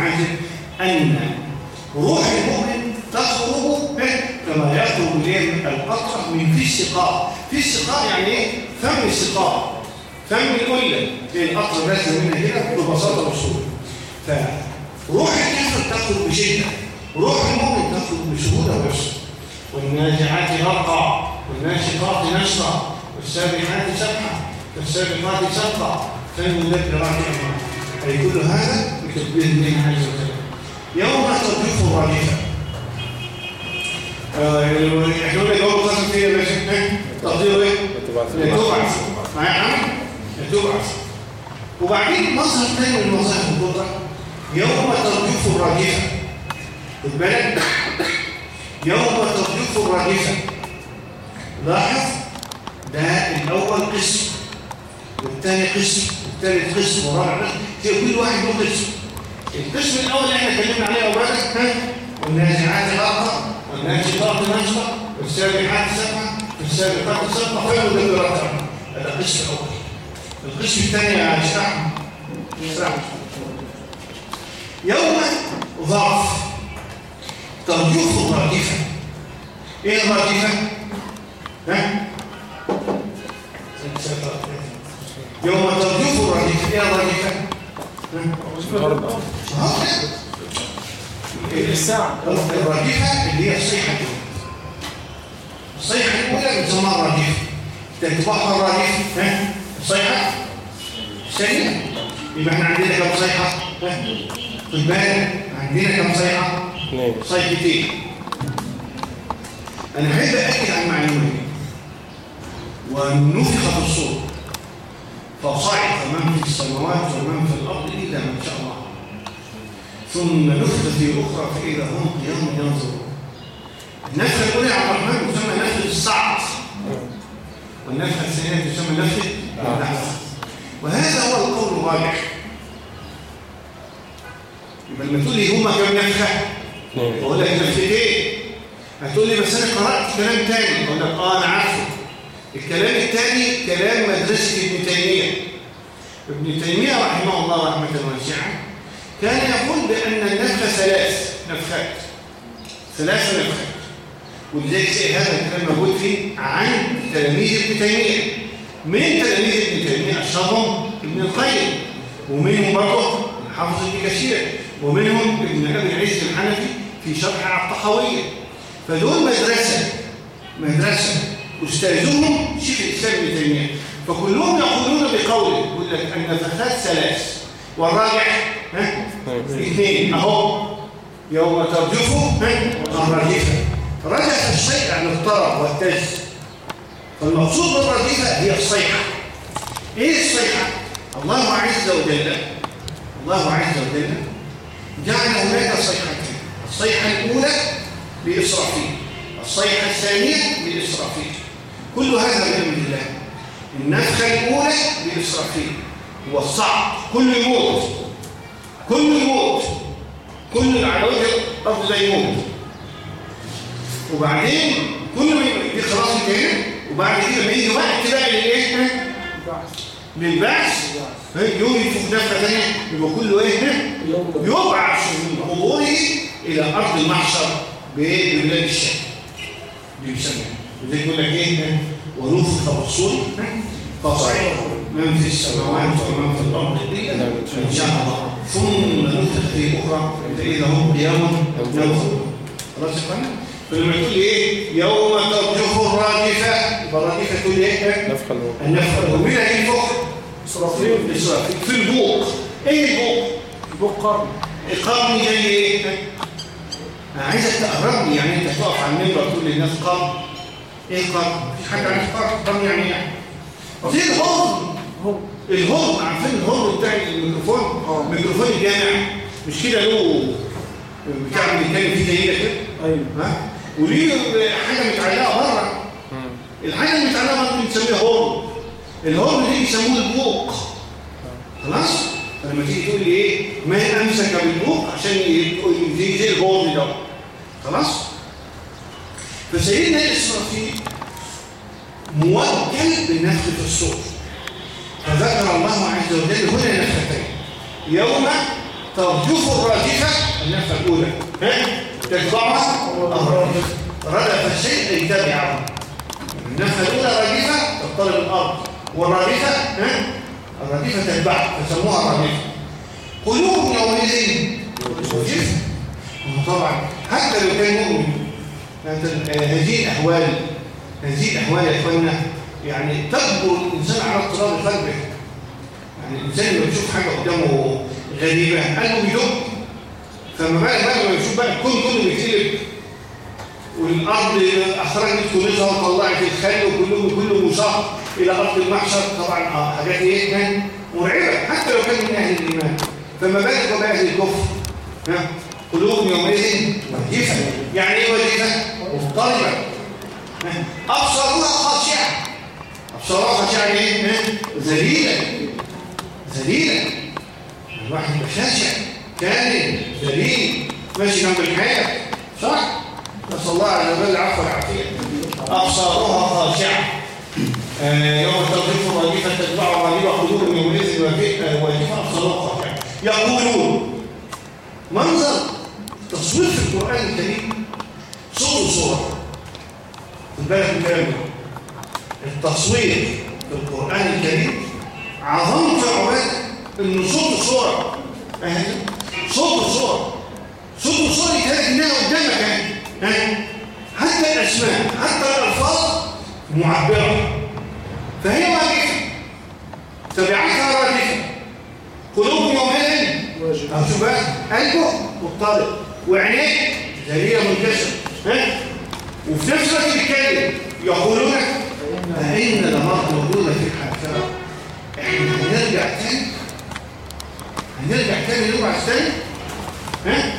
أن روح المؤمن تخرج؟ كما يخرج الايه القطره من في السقاء. في السقاء يعني إيه؟ فم السقاء. فم القله القطره نازله منها كده ببساطة وسهوله فروح الكافر تخرج بشدة. روح المؤمن تخرج بسهوله ويسر والنازعات غرقا والناشطات نشطا والسابحات سبحا فالسابقات سبقا فالمدبرات امرا أي كل هذا بتدبير الله عز وجل يوم ترجف الرادفه إحنا قلنا جواب القسم فيه يا باشا معايا يا عم تبعث وبعدين مظهر ثاني من مظاهر القدرة. يوم ترجف الراجفه خد بالك؟ يوم ترجف الراجفه لاحظ ده الأول قسم والثاني قسم والثالث قسم والرابع قسم كل واحد له قسم. القسم الأول اللي إحنا اتكلمنا عليه اولا ها والنازعات الأرض والناشطات نشطه والسابحات سبحه والسابقات سبقه فالمدبرات امرا هذا القسم الأول. القسم الثاني يا اسمع. يوم ظرف. ترجف الرادفه إيه الرادفه ها يوم ترجف الرادفه إيه آه. الساعة الرادفة اللي هي الصيحة الصيحة الأولى بتسمى الرادفة تتبعها الرادفة ها الصيحة الثانية يبقى إحنا عندنا كم صيحة ها خد بالك عندنا كم صيحة صيحتين أنا عايز أأكد على المعلومة دي ونفخ في الصور فصعق من في السماوات ومن في الأرض إلا من شاء الله. ثم نفخ في أخرى فإذا هم قيام ينظرون. النفخة الأولى عبد الرحمن تسمى نفخة الصعد والنفخة الثانية تسمى نفخة النفخ وهذا هو القول الراجح يبقى لما تقول لي هما كم نفخة؟ بقول لك نفختين. هتقول لي بس أنا قرأت كلام تاني. أقول لك آه أنا عارفه. الكلام التاني كلام مدرسة ابن تيمية. ابن تيمية رحمه الله رحمة واسعه كان يقول بأن النفخه ثلاث نفخات. ثلاث نفخات. ولذلك هذا الكلام موجود فيه عن تلاميذ ابن تيمية. من تلاميذ ابن تيمية؟ اشهرهم ابن القيم. ومنهم برضه حافظ ابن كثير. ومنهم ابن أبي العز الحنفي في شرح على الطحاوية. فدول مدرسة مدرسة أستاذهم شيخ الإسلام ابن تيمية. فكلهم يقولون بقوله يقول لك النفخات ثلاث والراجح ها؟ اثنين. أهو. يوم ترجفه ها؟ الرجفه رجف الشيء عن الطرب والتز. فالمقصود بالرجفه هي الصيحة. إيه الصيحة؟ الله عز وجل. الله عز وجل جعل هناك صيحتين. الصيحة الأولى لإسرافيل. الصيحة الثانية لإسرافيل. كل هذا بأمر الله. النفخة الأولى لإسرافيل هو الصعب. كل يموت. كل يموت. كل العلاج الأرض ده يموت. وبعدين كل دي خلاص انتهينا وبعد كده لما يجي وقت بقى للايه؟ للبعث يوم ينفخ نفخة ثانية يبقى كله إيه؟ يبعث من قبوره إلى أرض المحشر بايه؟ ببلاد الشام دي وزي يقول لك إيه؟ ونفخ بالصور فصعق من في السماوات ومن في الأرض الا إن شاء الله ثم نفخ في أخرى فإذا هم قيام ينظرون خلاص يا فندم؟ فلما تقول إيه؟ يوم ترجف الرادفه يبقى الرادفه تقول إيه؟ نفخ الأولى النفخة ومين هينفخ؟ إسرافيل إسرافيل في البوق إيه البوق؟ البوق قرن القرن زي إيه؟ أنا عايزك تقربني يعني أنت تقف على المنبر تقول للناس قرن إيه قرن؟ مفيش حد عارف قرن يعني إيه؟ زي الهرم هو الهرم عارفين الهرم بتاع الميكروفون؟ آه. ميكروفون الجامع. مش كده له بتاع بيتكلم فيه زي كده؟ أيوه. ها؟ وليه حاجة متعلقة بره. الحاجة اللي متعلقة بره بنسميها هرم الهرم دي بيسموه البوق. خلاص؟ فلما تيجي تقول لي إيه؟ ما أمسك بالبوق عشان يجي زي الهرم ده. خلاص؟ فسيدنا إسرافيل موكل بنفخ في الصور فذكر الله عز وجل هنا نفختين يوم ترجف الراجفة النفخه الأولى. ها؟ تتبعها الرادفه ردف الشيء أي تبعه النفخه الأولى راجفة تضطرب الأرض. والرادفه ها؟ الرادفه تتبعها فسموها الرادفه قلوب يومئذ وجفه طبعا حتى لو كان مؤمن هذه الأحوال هذه الأحوال يا اخوانا يعني تجبر الإنسان على اضطراب قلبه. يعني الإنسان لما يشوف حاجة قدامه غريبة قلبه بيدق فما بالك بقى لما يشوف بقى الكون كله بيتقلب والأرض اخرجت كنوزها وطلعت الخل وكله كله مشاق إلى أرض المحشر. طبعا آه حاجات إيه؟ كان مرعبة. حتى لو كان من أهل الإيمان. فما بالك بقى أهل الكفر؟ ها؟ قلوب يومئذ وجفه يعني إيه وجفه مضطربه ها؟ ابصارها خاشعة. ابصارها خاشعة إيه؟ ها؟ ذليلة. ذليلة. الواحد يبقى خاشع كامل. سليم ماشي جنب الحياة. صح؟ نسأل الله عز وجل العفو والعافية. أبصارها خاشعة. آه، يوم ترجف الراجفة تتبع الراجفة قلوب يومئذ واجفة واجفة أبصارها خاشعة. يقولون منظر تصوير في القرآن الكريم صوت وصورة. خد بالك ده التصوير في القرآن الكريم. عظمت عباد إنه صوت وصورة. أهي صوت وصورة. صوت وصورة كانت قدامك. أهي. حتى الأسماء حتى الألفاظ معبرة. فهي واجهة تبعتها راجفة قلوب شوف بقى قلبه مضطرب. وعينيه ذريه منكسره ها وفي نفس الوقت بيتكلم يقولون أئن لمرض موجودة في الحافرة. إحنا هنرجع تاني. هنرجع تاني نرجع تاني ها؟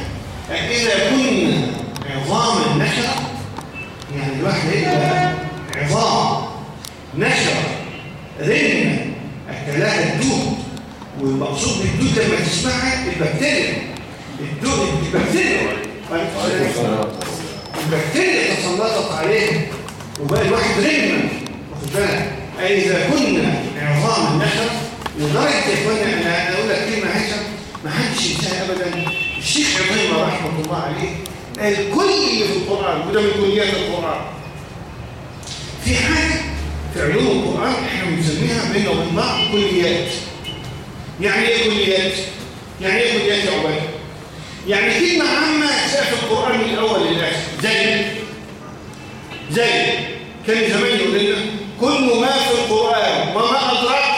إذا كنا عظاما نشرة يعني الواحد يبقى عظام نشرة رنة أكلها الدود. والمقصود بالدود لما تسمعها البكتيريا. الدود البكتيريا. البكتيريا تسلطت عليه وبقى الواحد رنة واخد بالك؟ إذا كنا عظاما نشرة لدرجة يا إخوانا أنا أقول لك كلمة عايشة ما حدش ينساها أبدا. الشيخ عظيمة رحمة الله عليه قال كل اللي في القرآن وده من كليات القرآن. في حاجة في علوم القرآن إحنا بنسميها بيننا وبين بعض كليات يعني إيه كليات؟ يعني إيه كليات يا عباد؟ يعني كلمة عامة تلاقي في القرآن من الأول للآخر زي زي كان زمان يقول لنا كل ما في القرآن وما أدرك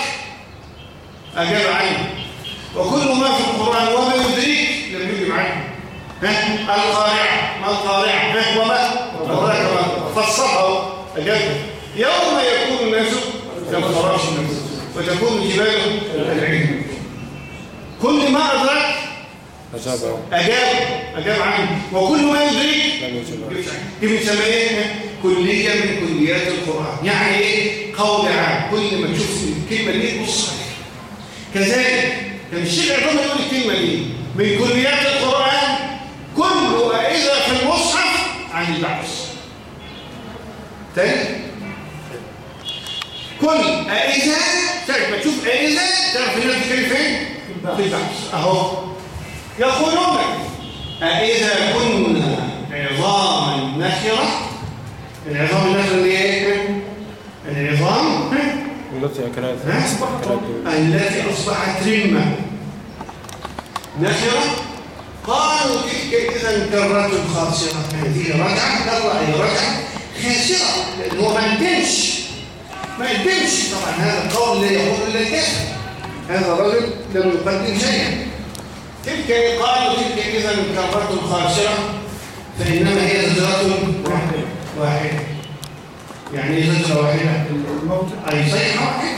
أجاب عنه. وكل ما في القرآن وما يدرك لم يجب عنه. القارعة ما القارعة؟ وما أدراك ما فصلها أجابه يوم يكون الناس كالفراش وتكون الجبال كالعين كل ما أدرك أجابه أجاب. أجاب عنه وكل ما يدرك لم يجب. عنه. دي بنسميها إيه؟ كلية من كليات القرآن. يعني إيه؟ قول عام. كل ما تشوف الكلمة دي بص. عليها كذلك كان الشيخ عظام يقول الكلمة دي. من كليات القرآن كل إذا في المصحف عن البعث تاني كل إذا تعرف ما تشوف إذا تعرف الناس بتتكلم فين؟ في البعث أهو. يقولون أإذا كنا عظاما نخرة العظام النخرة اللي هي إيه؟ العظام التي أكلت. التي أصبحت رمة. نخرة؟ قالوا تلك إذا كرة خاسرة هذه رجعة كرة أي رجعة خاسرة. لأن هو ما ندمش ما ندمش طبعا هذا القول لا يقول إلا الكافر هذا الرجل لم يقدم شيئا. تلك قالوا تلك إذا كرة خاسرة فإنما هي زجرة واحدة. واحدة. يعني إيه زجرة واحدة؟ الموت. أي صيحة واحدة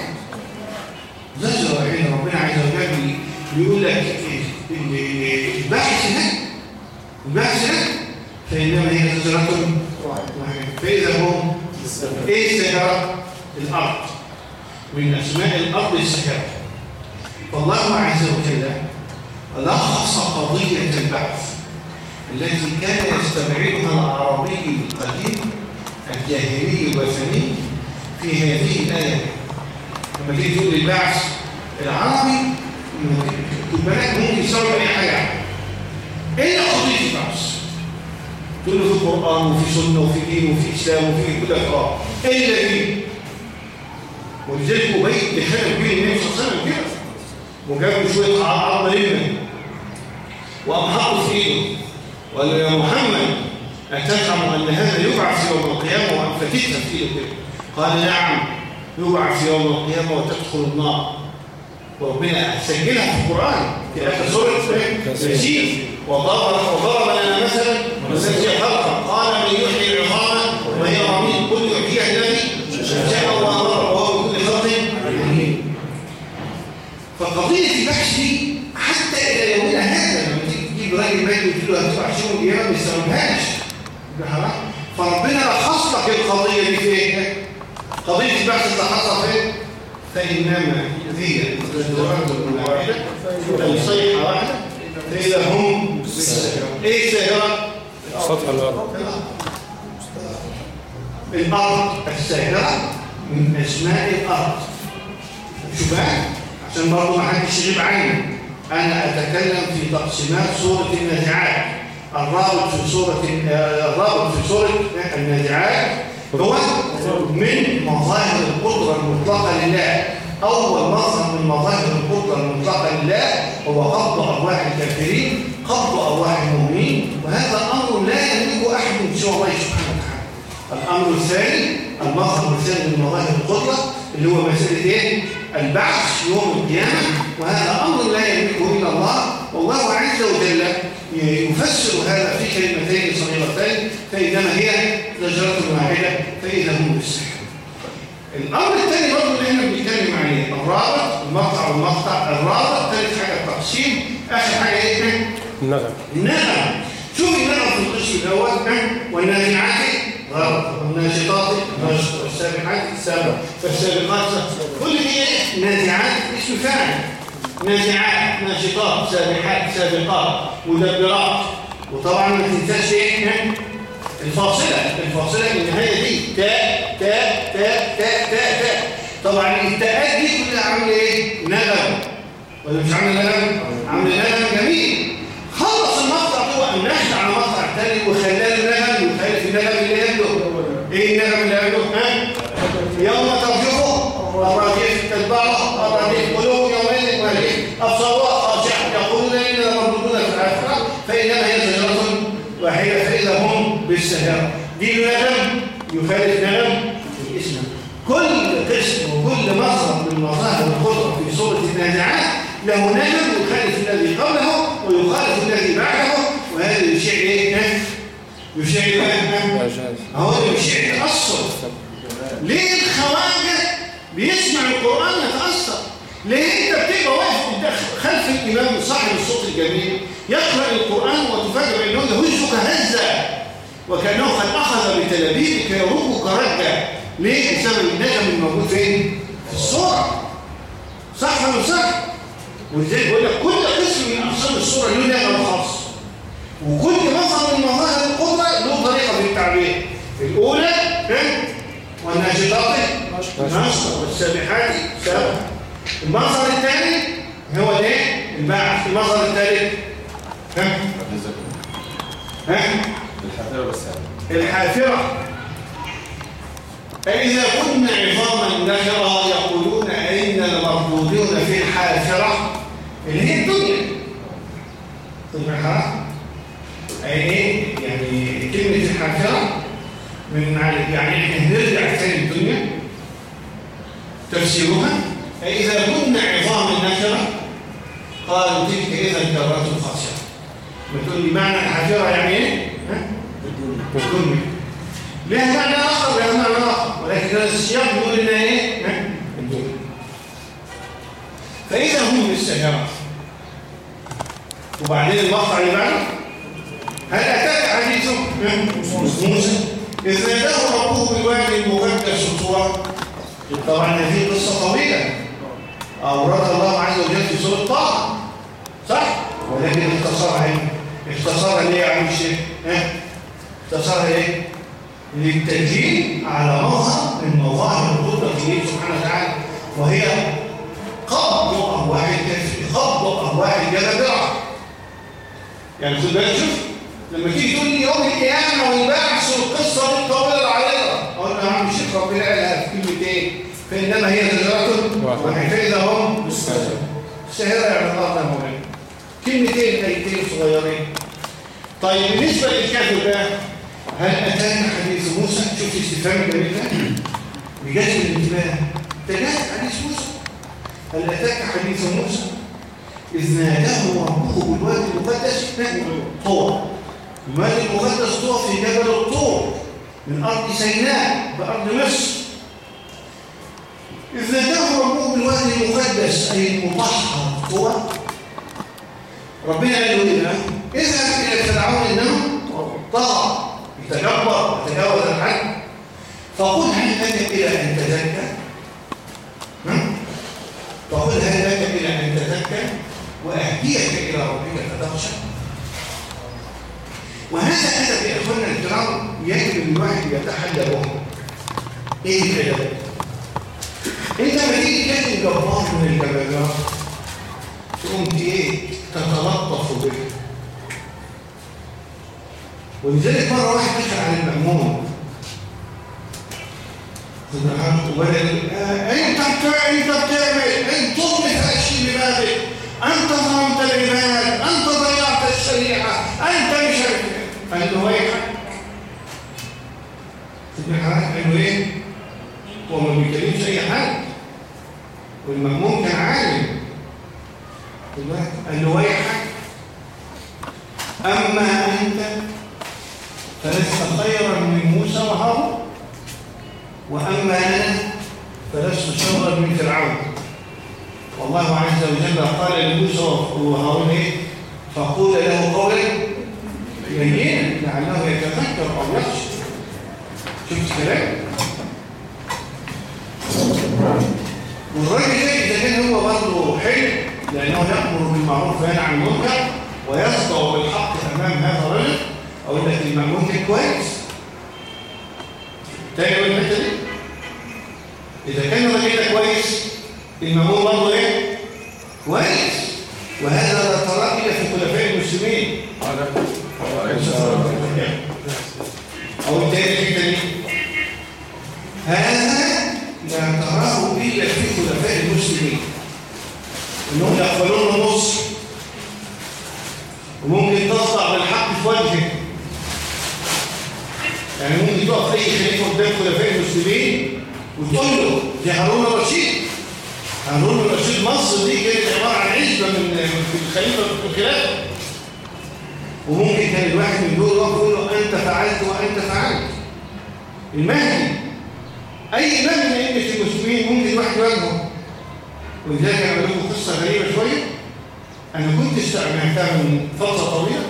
زجرة واحدة. ربنا عز وجل بيقول لك ال- ال- البحث هنا البحث هنا فإنما هي زجرة واحدة. فإذا هم إيه السجرة؟ الأرض. من أسماء الأرض السجرة فالله عز وجل لخص قضية البعث التي كان يستبعدها العربي القديم الجاهلي الوثني في هذه الآية. لما تيجي تقول البعث العربي البنات ممكن يسوي أي حاجة. إلا قضية البعث تقول له في القرآن وفي سنة وفي دين وفي إسلام وفي كل أفكار. إلا دي ولذلك أبي دخل بين النبي صلى الله وسلم كده. وجابوا شوية عرب لنا وقام حطوا في ايده وقال له يا محمد أتزعم أن هذا يبعث يوم القيامة وأن فتتها في كده قال نعم يبعث يوم القيامة وتدخل النار. وربنا سجلها في القرآن في آخر سورة ياسين وضرب وضرب لنا مثلا ونسجل خلقا قال من يحيي العظام وهي رميم قل يحييها الذي شاء الله وهو بكل خلق عليم. فقضية البحث حتى إلى يومنا هذا راجل ميت وتقول له هتبقى عشان القيامة ما حرام فربنا لخص لك القضية دي في إيه؟ قضية البحث اللي حصل فين؟ فإنما هي أي صيحة واحدة فإذا هم إيه الساهرة؟ سطح الأرض الأرض الساهرة من أسماء الأرض شو بقى؟ عشان برضه ما حدش يغيب عني أنا أتكلم في تقسيمات سورة النازعات. الرابط في سورة الرابط في سورة النازعات هو من مظاهر القدرة المطلقة لله. أول مظهر من مظاهر القدرة المطلقة لله هو قبض أرواح الكافرين قبض أرواح المؤمنين وهذا أمر لا يملكه أحد سوى الله سبحانه وتعالى. الأمر الثاني المظهر الثاني من مظاهر القدرة اللي هو مسألة إيه؟ البعث يوم القيامة وهذا أمر لا يملكه إلا الله والله عز وجل يفسر هذا في كلمتين صغيرتين فإنما هي زجرة واحدة فإذا هم بالسحر. الأمر الثاني برضه اللي إحنا بنتكلم عليه الرابط المقطع والمقطع الرابط ثالث حاجة التقسيم آخر حاجة إيه؟ النغم النغم شوف النغم في القسم الأول والنازعات والناشطات والسابقات سابق فالسابقات سابق. كل دي؟ نازعات اسم فاعل. نازعات ناشطات سابحات سابقات مدبرات. وطبعا ما تنساش إيه الفاصلة الفاصلة النهاية دي. تاء تاء تاء تاء تاء تاء طبعا التاءات دي كلها عامله إيه؟ نغم ولا مش عامله نغم عامله نغم جميل. خلص المقطع هو النحت على مقطع تاني وخلاه النغم وخالف النغم اللي قبله إيه النغم اللي ها يوم ترجفه الراجف تتبعه الراجف قلوب يومئذ وهلك أبصارها خاشعة يقولون إننا مردودون في الآخرة فإنما هي زجرة واحدة فإذا هم بالسهرة دي نغم يخالف نغم الاسم كل قسم وكل مظهر من مظاهر القدرة في سورة النازعات له نغم يخالف الذي قبله ويخالف الذي بعده وهذا يشيع إيه؟ إيه؟ إعجاز هو يشيع تأثر ليه الخواجة بيسمع القرآن يتأثر ليه انت بتبقى واقف خلف الإمام صاحب الصوت الجميل يقرأ القرآن وتفاجئ أنه يهزك هزة وكأنه قد أخذ بتلابيبك يروقك رجة ليه؟ بسبب النجم الموجود فين؟ في الصورة صح ولا صح؟ وإزاي بقول لك كل قسم من أقسام الصورة له نجم خاص وكل مظهر من مظاهر التعبير الأولى ها؟ والناشطات نشط والسابحات سابح المظهر الثاني هو الايه؟ البعث المظهر الثالث ها؟ ها؟ الحافرة بس يعني الحافرة فإذا كنا عظاما نخرة يقولون أين المردودون في الحافرة اللي هي الدنيا طبعا إيه؟ يعني كلمة الحافرة من يعني إحنا نرجع تاني الدنيا تفسيرها فإذا كنا عظاما نخرة قالوا تلك إذا كرة خاسرة بتقول لي معنى الحافرة يعني؟ ها؟ الدنيا لها معنى آخر لها معنى آخر ولكن السياق يقول لنا؟ ها؟ الدنيا فإذا هم بالسيارة وبعدين المقطع اللي بعده هل أتاك حديث موسى إذ ناداه ربه بالوادي المقدس طوى طبعا هذه قصة طويلة أوردها الله عز وجل في سورة طه صح؟ ولكن اختصرها إيه؟ اختصرها ليه يا عم الشيخ؟ ها؟ اختصرها إيه؟ للتدليل على مظهر من مظاهر القدرة الله سبحانه وتعالى وهي قبض أرواح الكافر قبض أرواح الجبابرة يعني خد بالك شوف لما تيجي تقول لي يوم القيامة والبعث والقصة دي الطويلة العريضة أقول له يا عم الشيخ ربنا قالها في كلمتين فإنما هي زجرة واحد فإذا هم يعني الله يا مولانا كلمتين ايتين صغيرين طيب بالنسبة للكافر بقى هل أتانا حديث موسى؟ شوف استفهام الجميل ده؟ بجسم الانتباه تجاه حديث موسى؟ هل أتاك حديث موسى؟ إذ ناداه ربه بالوادي المقدس طور الوادي المقدس طور في جبل الطور من أرض سيناء بأرض مصر؟ إذ ناداه ربه بالوادي المقدس أي المطهر طور ربنا قال له إيه اذهب إلى فرعون إنه طغى. يتجبر وتجاوز الحد. فقل هل لك إلى أن تزكى فقل هل لك إلى أن تزكى وأهديك إلى ربك فتخشى. وهذا أدب يا إخوانا الكرام يجب الواحد يتحلى به. إيه الأدب؟ أنت لما تيجي تكلم جبار من الجبابرة تقوم إيه؟ تتلطف به. ولذلك مرة واحد دخل على المأمون. وبدأ أنت أنت بتعمل. أنت تظلم أشي لبابك أنت ظلمت العباد. أنت ضيعت الشريعة. أنت مش عارف له ويحك سبحان قال له إيه؟ هو ما بيكلمش أي حد والمأمون كان عالم قال له ويحك أما أنت فلست خيرا من موسى وهارون وأما أنا فلست شرا من فرعون والله عز وجل قال لموسى وهارون إيه؟ فقول له قولا لينا لعله يتذكر أو يخشى شفت كلام؟ والراجل ده إذا كان هو برضه حلو لأنه يأمر بالمعروف وينهى عن المنكر ويصدع بالحق أمام هذا الرجل أقول لك المأمون كان كويس. تاني أقول الحتة إذا كان الراجل ده كويس المأمون برضه إيه؟ كويس. وهذا ترى في خلفاء المسلمين. أو الحتة دي هذا لا تراه إلا في خلفاء المسلمين إنهم يقبلون النص وممكن تصدع بالحق في وجهه يعني ممكن تقف أي خليفة قدام خلفاء المسلمين وتقول له دي هارون الرشيد هارون الرشيد مصر دي كانت عبارة عن عزبة من الخليفة في الخلافة وممكن كان الواحد من دول يقف يقول له أنت فعلت وأنت فعلت. المهدي أي إمام من أئمة المسلمين ممكن واحد يواجهه. ولذلك أنا أقول لكم قصة غريبة شوية. أنا كنت استعملتها من فترة طويلة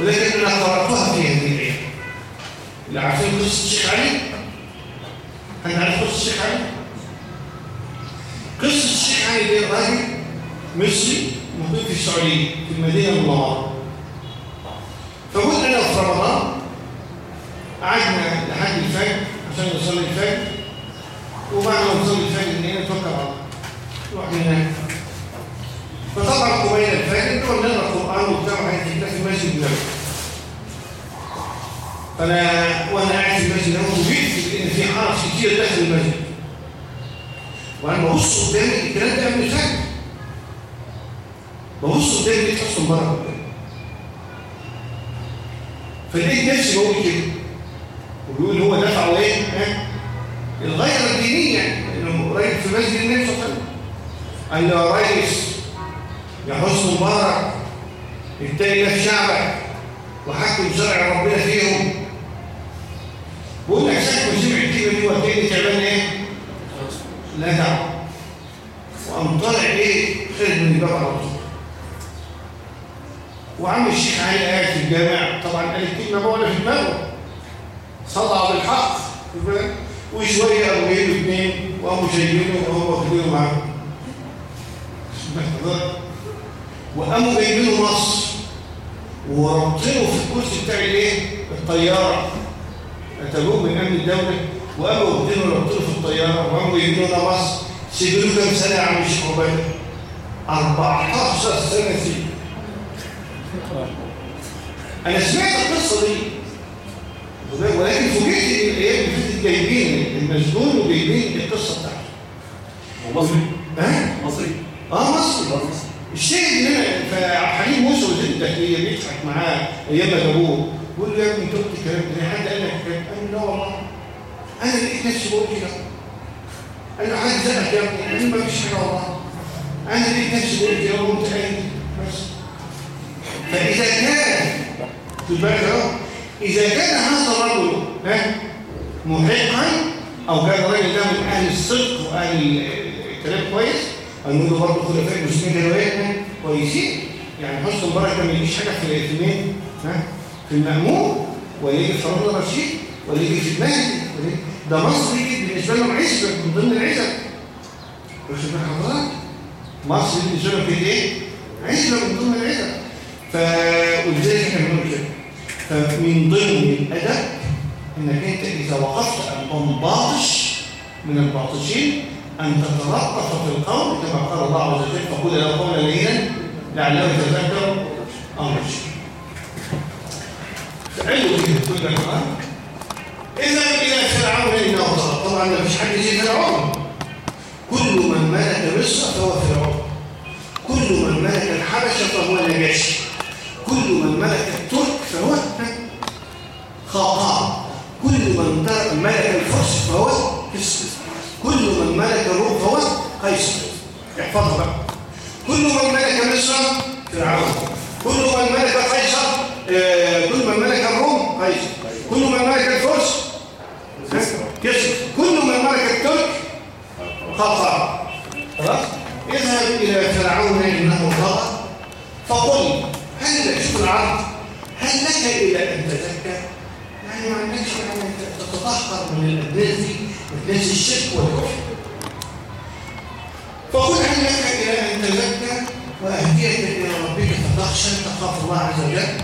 ولكن أنا قرأتها في هذه الأيام. اللي عارفين قصة الشيخ علي؟ هل عارف قصة الشيخ علي؟ قصة الشيخ علي ده راجل مصري مقيم في السعودية في المدينة المنورة. فقلت أنا في رمضان قعدنا لحد الفجر عشان نصلي الفجر. وبعد ما نصلي الفجر إننا نتوكل على نروح ننام فطبعا قبيل الفجر قلنا لنا القرآن وبتاع وحاجات كده في مسجد النبي فأنا وأنا قاعد في المسجد أنا فوجئت إن في حرس كتير داخل المسجد. وأنا ببص قدامي الكلام ده قبل الفجر. ببص قدامي لقيت حسن بره. فلقيت نفسي بقول كده وبيقول هو دفعوا إيه؟ الغيره الدينيه انه راجل في مسجد النبي صلى الله عليه وسلم قال له يا ريس يا حسن مبارك اتقي في شعبك وحكم شرع ربنا فيهم بقول لك شكل سمع الكلمة دي وكاني تعبان إيه؟ لا دعوة وقام طالع إيه؟ خارج من الباب على طول وعم الشيخ علي قاعد في الجامع طبعا قال الكلمة ولا في دماغه. صدع بالحق وشوية قاموا جايبوا اثنين وقاموا شايلينه وهو واخدينه معاهم وقاموا جايبينه مصر وربطينه في الكرسي بتاع الإيه؟ الطيارة. اتجوه من أمن الدولة. وقاموا واخدينه وربطينه في الطيارة. وقاموا جايبينه مصر سيبوا له كام سنة يا عم الشيخ عبيده 14 سنة سيب أنا سمعت القصة دي. ولكن فوجئت إن الأيام اللي فاتت جايبين المسجون وجايبين القصة بتاعته. مصري. ها؟ مصري. آه مصري. الشيء ان أنا فحليم موسى وزير الداخليه بيضحك معاه أيام ما جابوه بيقول له يا ابني أنت قلت الكلام ده. حد قال لك الكلام؟ قال له لا والله. أنا لقيت نفسي بقول كده. قال له حد زقك يا ابني؟ قال له ما فيش حاجة والله. أنا لقيت نفسي بقول كده وقمت قايل بس فإذا كان بالك إذا كان هذا الرجل محقا أو كان الراجل ده من أهل الصدق وأهل الكلام كويس هنقول برضه خلفاء المسلمين إيه كويسين يعني حسن مبارك ما يجيش حاجة في في مين؟ ها؟ في المأمون ولا يجي في هارون الرشيد ولا يجي في المهدي ده مصري بالنسبة لهم عزبه من ضمن العزب واخد بال حضرتك؟ مصر بالنسبة لهم كده إيه؟ عزة من ضمن العزة ف ولذلك إحنا بنقول كده. فمن ضمن الأدب إنك أنت إذا وقفت امام باطش من الباطشين أن تتلطف في القول كما قال الله عز وجل فقول له قولا لينا لعله يتذكر أو يخشى علوا به كل القرآن. إذا إلى فرعون انه طغى طبعا ما فيش حد زي فرعون. كل من ملك مصر فهو فرعون. كل من ملك الحبشة فهو نجاشي. كل من ملك الترك فهو خاقان. كل من ملك الفرس فهو كسر كل من ملك الروم فهو قيصر احفظها بقى. كل من ملك مصر فرعون. كل من ملك قيصر آه، كل من ملك الروم قيصر كل من ملك الفرس كسر كل من ملك الترك خاقان. خلاص اذهب إلى فرعون إنه طغى فقل شوف العرض هل لك إلى أن تزكى يعني ما عندكش يعني تتطهر من الأدناس أدناس الشرك والكفر. فقل هل لك إلى أن تزكى وأهديك إلى ربك فتخشى تخاف الله عز وجل.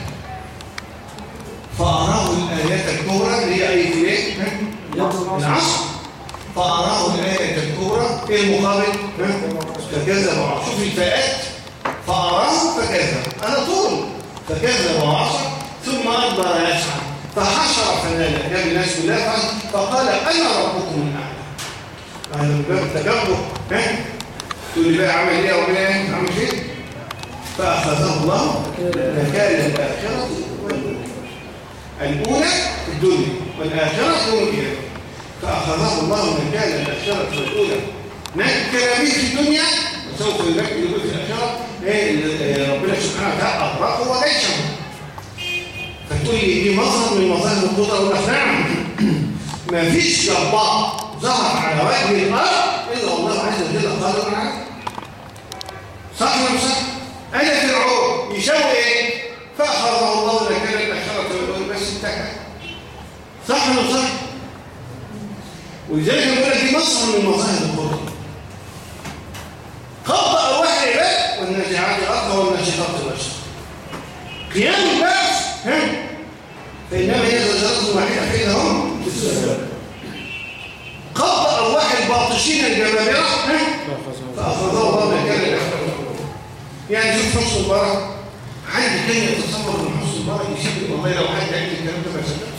فأراه الآيات الكبرى اللي هي آية إيه؟ العصر فأراه الآية الكبرى إيه المقابل؟ فكذب شوف الفاءات فأراه فكذب. أنا طول. فكذب وعصر ثم أدبر يسعى فحشر فنادى جاب الناس كلها فقال أنا ربكم؟ الاعلى هذا من باب التجرب ها؟ تقول لي بقى عمل إيه أو إيه؟ عمل إيه فأخذه الله الآخرة والدنيا. الأولى الدنيا والآخرة يوم القيامة. فأخذه الله نكال الآخرة والاولى نكل به في الدنيا؟ وسوف ينكل في إيه ربنا سبحانه وتعالى اغرقه وجيشه فتقول لي دي مظهر من مظاهر القدرة. أقول لك نعم. ما فيش جبار ظهر على وجه الأرض إلا الله عز وجل قادر عليه. صح ولا صح؟ أنا فرعون؟ يسوي إيه؟ فأخذه الله لكان الأخرة والأولى بس انتهى صح ولا صح؟ ولذلك بقول لك دي مظهر من مظاهر القدرة. خط أرواح العباد والنازعات الأرض والناشطات البشر قيام البعث ها فإنما هي زلزلة واحدة فإذا هم في السلام قبض أرواح الباطشين الجبابرة فأخذوا الله مكان يعني شوف حسن مبارك حد كان يتصور من حسن مبارك يسيب والله لو حد قال الكلام ده ما صدقش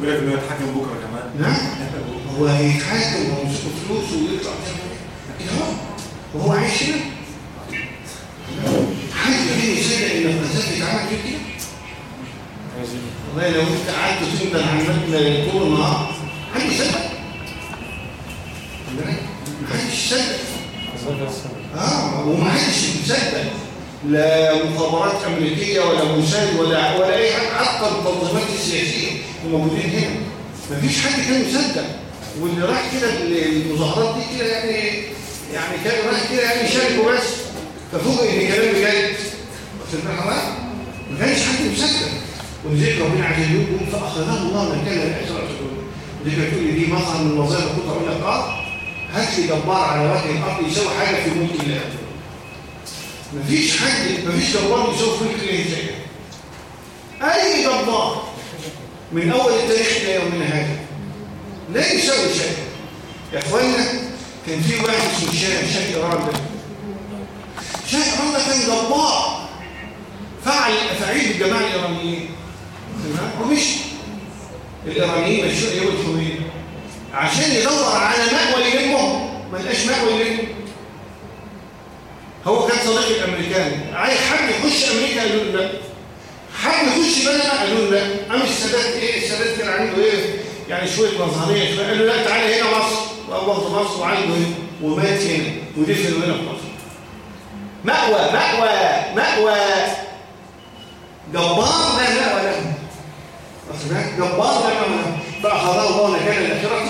بيقول لك يتحكم بكرة كمان. نعم. هو هيتحاكم ويمسكوا فلوسه ويطلع. وهو عايش هنا حد كان يصدق ان القذافي اتعمل فيه كده؟ والله لو انت قعدت تفضل عمال طول النهار حد يصدق. محدش يصدق. آه ومحدش يصدق. لا مخابرات أمريكية ولا موساد ولا ولا أي حتى التنظيمات السياسيه الموجودين هنا. مفيش حد كان يصدق. واللي راح كده المظاهرات دي كده يعني يعني كان راح كده يعني يشاركوا بس. ففوجئ إن كلام بجد. واخد بالك ما كانش حد يصدق ولذلك ربنا عز وجل يقول فأخذه الله مكان الاخره ولذلك تقول لي دي مظهر من مظاهر كنت أقول لك هات لي جبار على وجه الأرض يسوي حاجة في ملك الله. مفيش حد مفيش جبار يسوي في ملك الله أي جبار من أول التاريخ إلى يومنا هذا لا يسوي شيء. يا اخوانا كان في واحد اسمه شاه شاه إيران ده. شاه إيران ده كان جبار. فعل افاعيل الجماعة الإيرانيين. ومش الإيرانيين مشوا إيه؟ والحويين عشان يدور على مأوى يلمهم ما لقاش مأوى يلمهم هو كان صديق الأمريكان. عايز حد يخش أمريكا قالوا له لا. حد يخش بلدنا قالوا له لا. قام السادات إيه؟ السادات كان عنده إيه؟ يعني شوية نظرية شوية. قال له لا تعالى هنا مصر. واخد مصر وعنده إيه ومات هنا ودفن هنا في مصر مأوى مأوى مأوى. جبار لا مأوى له جبار لا مأوى له فأخذه الله نكال الآخرة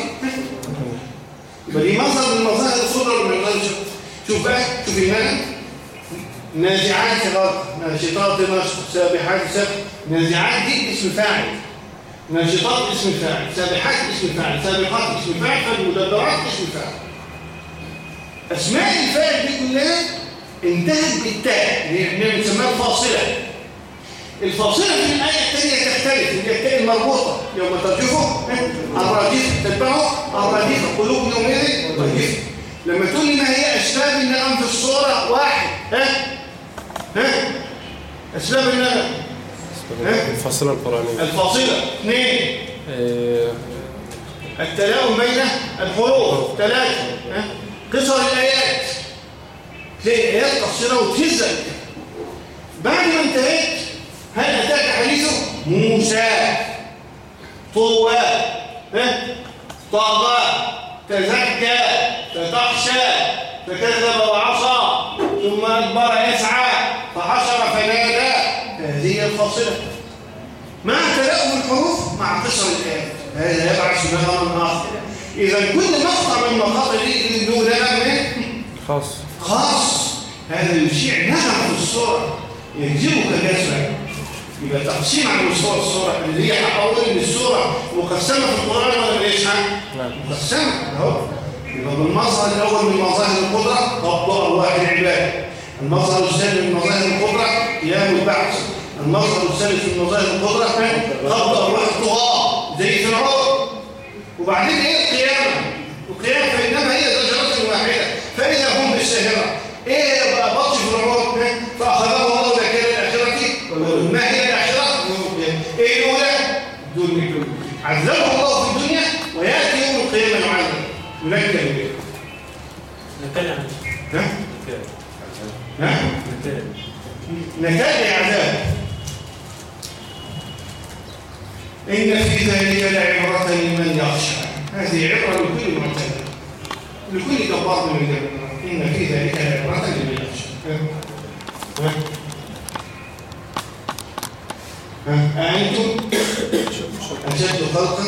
فدي مظهر من مظاهر الصورة من الغنشة شوف بقى شوف هنا. نازعات غرق ناشطات نشط سابحات سبح نازعات دي اسم فاعل. ناشطات اسم فاعل سابحات اسم فاعل سابقات اسم فاعل فالمدبرات اسم فاعل أسماء الفاعل دي كلها انتهت بالتاء اللي إحنا بنسميها الفاصلة. الفاصلة في الآية الثانية تختلف اللي هي التاء المربوطة. يوم ترجفه الراجفة تتبعه الراجفة قلوب يومئذ راجفة لما تقول لي ما هي أسباب النغم في الصورة واحد ها ها أسباب النغم الفصل القرآنية. الفاصلة اثنين. آه، التلاؤم بين الحروف. ثلاثة؟ قصر الآيات. تلاقي آيات قصيرة وتهزك. بعد ما انتهيت هل أتاك حديثه موسى؟ طوى. ها؟ طغى. تزكى. تتخشى. فكذب وعصى. ثم أدبر يسعى. هذه هي الفاصلة. مع تلاؤم الحروف مع قصر الآيات هذا يبعث نغما آخر. إذا كل مقطع من مقاطع دي له نغم خاص. خاص. هذا يشيع نغم في الصورة. يجذبك جذبا يبقى تقسيم على مستوى الصورة. اللي هي أول إن الصورة مقسمة في القرآن ولا ليش نعم. مقسمة. أهو. يبقى بالمظهر الأول من مظاهر القدرة ضبط أرواح العباد المظهر الثاني من مظاهر القدرة قيام البعث. المظهر الثالث من مظاهر القدرة قبض أرواح الطغاة زي فرعون. وبعدين إيه القيامة؟ القيامة فإنما هي درجات واحدة. فإذا هم بالساهرة إيه بقى بطش فرعون فأخذه الله نكال الآخرة. ما هي الآخرة؟ إيه الأولى؟ الدنيا. عذبه الله في الدنيا ويأتي يوم القيامة يعذب ينكل به نتكلم عن ها؟ نتكلم ها؟ نتكلم نكال عذاب. إن في ذلك لعبرة لمن يخشى. هذه عبرة لكل معتدل لكل جبار من الجبار. إن في ذلك لعبرة لمن يخشى؟ أأنتم أشد خلقا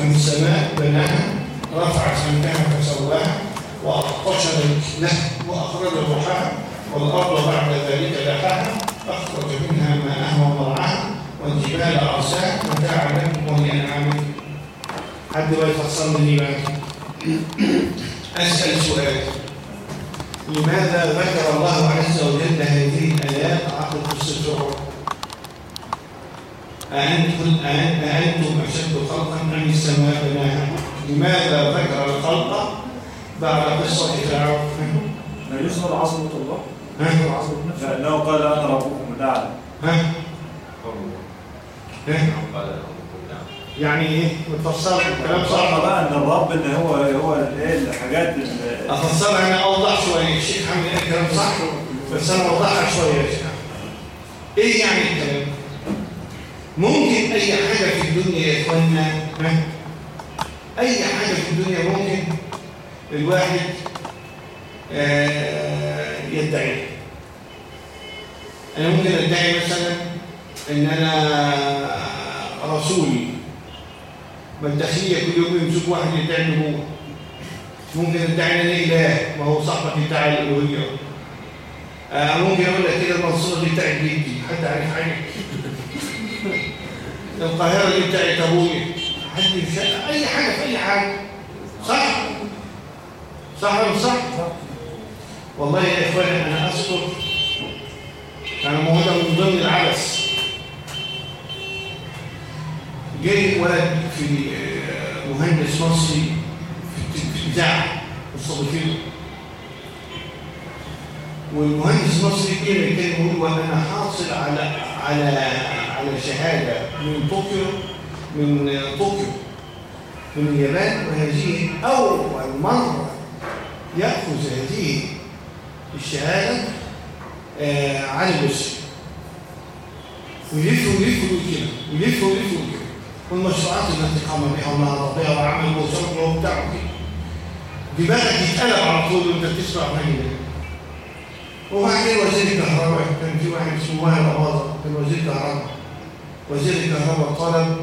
أم السماء بناها رفع سمكها فسواها وأغطش له وأخرج روحها والأرض بعد ذلك دحاها أخرج منها والجبال أرساها متاعا لكم ولأنعامكم حد ما يفصل مني بقى أسأل سؤال لماذا ذكر الله عز وجل هذه الآيات عقد فرعون أأنتم أأن- أأنتم أشد خلقا أم السماء بناها لماذا ذكر الخلق بعد قصة فرعون لا يظهر عظمة الله ها؟ يظهر عظمة نفسه لأنه قال أنا ربكم الأعلى ها؟ ها؟ يعني إيه؟ متفصل الكلام صح؟ بقى أن الرب إن هو هو إيه الحاجات ال- أفصلها أنا أوضح شوية. الشيخ حمد قال الكلام صح؟ بس أنا أوضحها شوية. يا شيخ إيه يعني الكلام؟ ممكن أي حاجة في الدنيا يا اخوانا؟ أي حاجة في الدنيا ممكن الواحد آه، يدعيها أنا ممكن أدعي مثلا ان أنا رسول ما كل يوم يمسك واحد يدعي النبوه ممكن ادعي ان إله ما هو صاحبك بتاع الالوهيه آه ممكن أقول لك كده المنصورة دي بتاعت جدي. حد عارف حاجة القاهرة دي بتاعت ابويا حد مش أي حاجة في أي حاجة. صح؟ صح ولا صح؟ والله يا إخواني أنا أذكر. أنا ما هو ده من ضمن العبث. جاي ولد في آه، مهندس مصري في الاذاعه مستضيفينه والمهندس المصري كده كان يقول وأنا حاصل على على على شهادة من طوكيو من طوكيو من اليابان وهذه أول مرة يأخذ هذه الشهادة آه، عن الروسي ويلف ويلف ويقول كده ويلف ويلف. كده والمشروعات التي قام بها بها وعمل وشغل وبتاع وكده دماغك يتقلب على طول وانت بتسمع كده وبعدين وزير الكهرباء. كان في واحد اسمه وائل أباظة كان وزير الكهرباء وزير الكهرباء طلب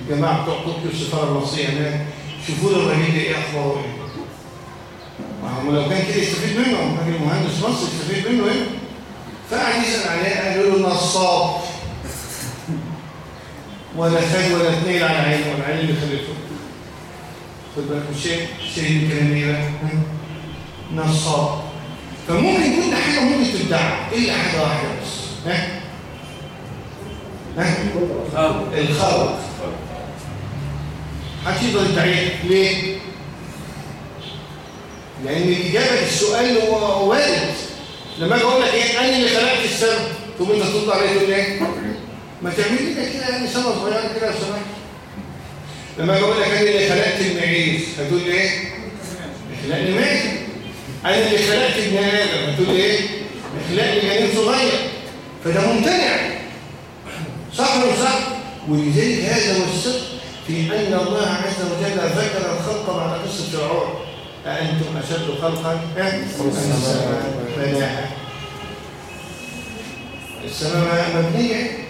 الجماعه بتوع طوكيو السفاره المصريه هناك شوفوا له الراجل ده إيه أخباره إيه. ما هو لو كان كده يستفيد منه. راجل مهندس مصري يستفيد منه إيه. فقعد يسأل عليه قالوا له نصاب. ولا خد ولا اتنين على عينه ولا عين اللي خلفه. خد بالك الشيء الشيء الكلام إيه بقى؟ نصاب. فممكن كل حاجة ممكن تبدع إلا حاجة واحدة بس؟ ها؟ ها؟ الخلق محدش يقدر ليه؟ لأن الإجابة للسؤال هو وارد. لما أجي أقول لك إيه؟ أنا اللي خلقت السماء تقوم أنت ترد عليه تقول إيه؟ ما تعمل لي كده يعني سما صغيرة كده يا سماء لما أقول لك أنا اللي خلقت المعيز هتقول لي إيه؟ اخلقني ماشي أنا اللي خلقت ابن آدم هتقول لي إيه؟ اخلقني جنين صغير فده ممتنع صح ولا صح؟ ولذلك هذا هو السر في أن الله عز وجل ذكر الخلق بعد قصة فرعون أأنتم أشد خلقا بناها السماء مبنية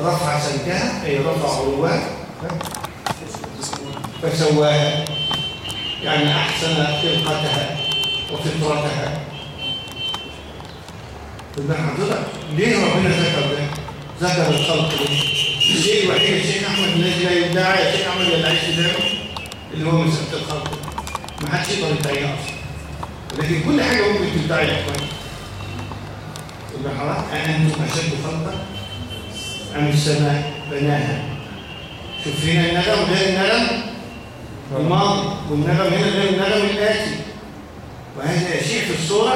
رفع سمكها أي رفع علوها فسواها يعني أحسن خلقتها وفطرتها. يبقى حضرتك ليه ربنا ذكر ده؟ ذكر الخلق ليه؟ الشيء الوحيد الشيخ احمد الذي لا يدعي يا شيخ احمد اللي عايش قدامه اللي هو مساله الخلق. ما حدش يقدر يدعيها أصلا. لكن كل حاجة ممكن تدعي يا إخوان. يبقى خلاص أأنتم أشد خلقا أم السماء بناها شوف هنا الندم غير الندم الماضي والندم هنا غير الندم الآتي وهذا يشيع في الصورة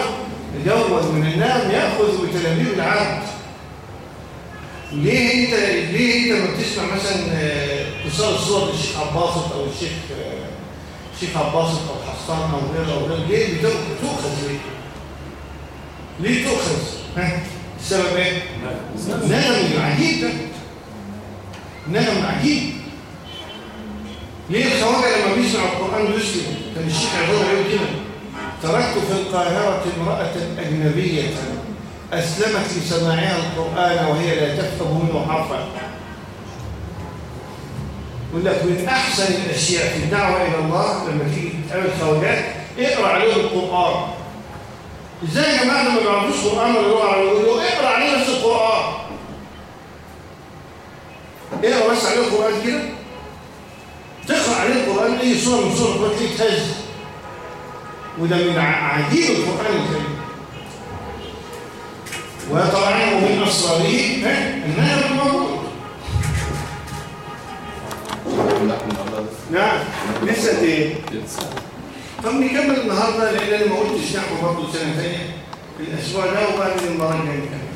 يجوز من النام يأخذ بتلاميذ العبد ليه انت ليه أنت ما بتسمع مثلا آه، اتصال الصور للشيخ عباسط أو الشيخ آه، الشيخ عباسط أو حسان أو غيره أو غيره ليه بتؤخذ ليه؟ ليه تؤخذ؟ ها؟ السبب إيه؟ ندم العجيب ده. ندم العجيب. ليه الخواجة لما بيسمع القرآن بيسلم كان الشيخ عبد يقول كده. تركت في القاهرة امرأة أجنبية أسلمت لسماعها القرآن وهي لا تفهم منه حرفا. يقول لك من أحسن الأشياء في الدعوة إلى الله لما تيجي تقابل خواجات اقرأ عليهم القرآن. إزاي يا جماعة لما ما بيعرفوش قرآن ولا يقول له اقرأ عليه نفس القرآن. اقرأ بس عليه القرآن كده. تقرأ عليه القرآن أي سورة؟ من سورة القرآن تلاقيه تهز وده من عجيب القرآن الكريم. ومن أسراره ها، النهر الموجود. نعم. لسه إيه طب نكمل النهارده لأن أنا ما قلتش نحو برضه سنه ثانية في الأسبوع ده وبعد المره الجاية نكمل.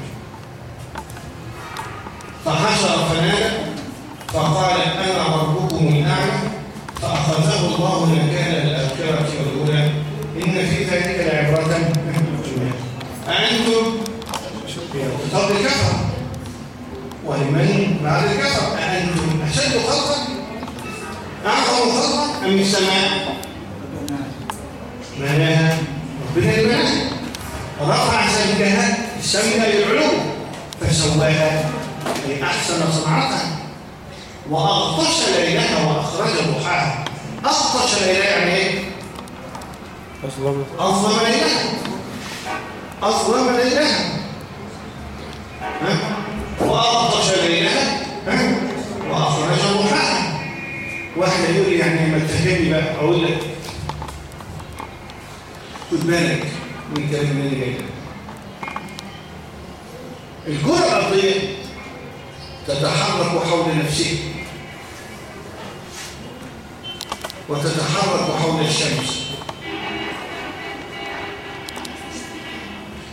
فحشر فنادى فقال أنا ربكم الأعلى فأخذه الله نكال الاخره والاولى إن في ذلك لعبرة. أأنتم طب الكفر. ولمن بعد الكفر؟ أأنتم أشد خلقا؟ أعظم خلقا أم السماء؟ بناها ربنا البناء رفع سمكها السمكة للعلو فسواها أي أحسن صنعتها وأغطش ليلها وأخرج ضحاها أغطش ليلها يعني إيه؟ أظلم ليلها أظلم ليلها ها؟ وأغطش ليلها ها؟ وأخرج ضحاها واحد يقول يعني ما تفهمني بقى أقول لك خد بالك من الكلام اللي جاي. الكرة الأرضية تتحرك حول نفسها وتتحرك حول الشمس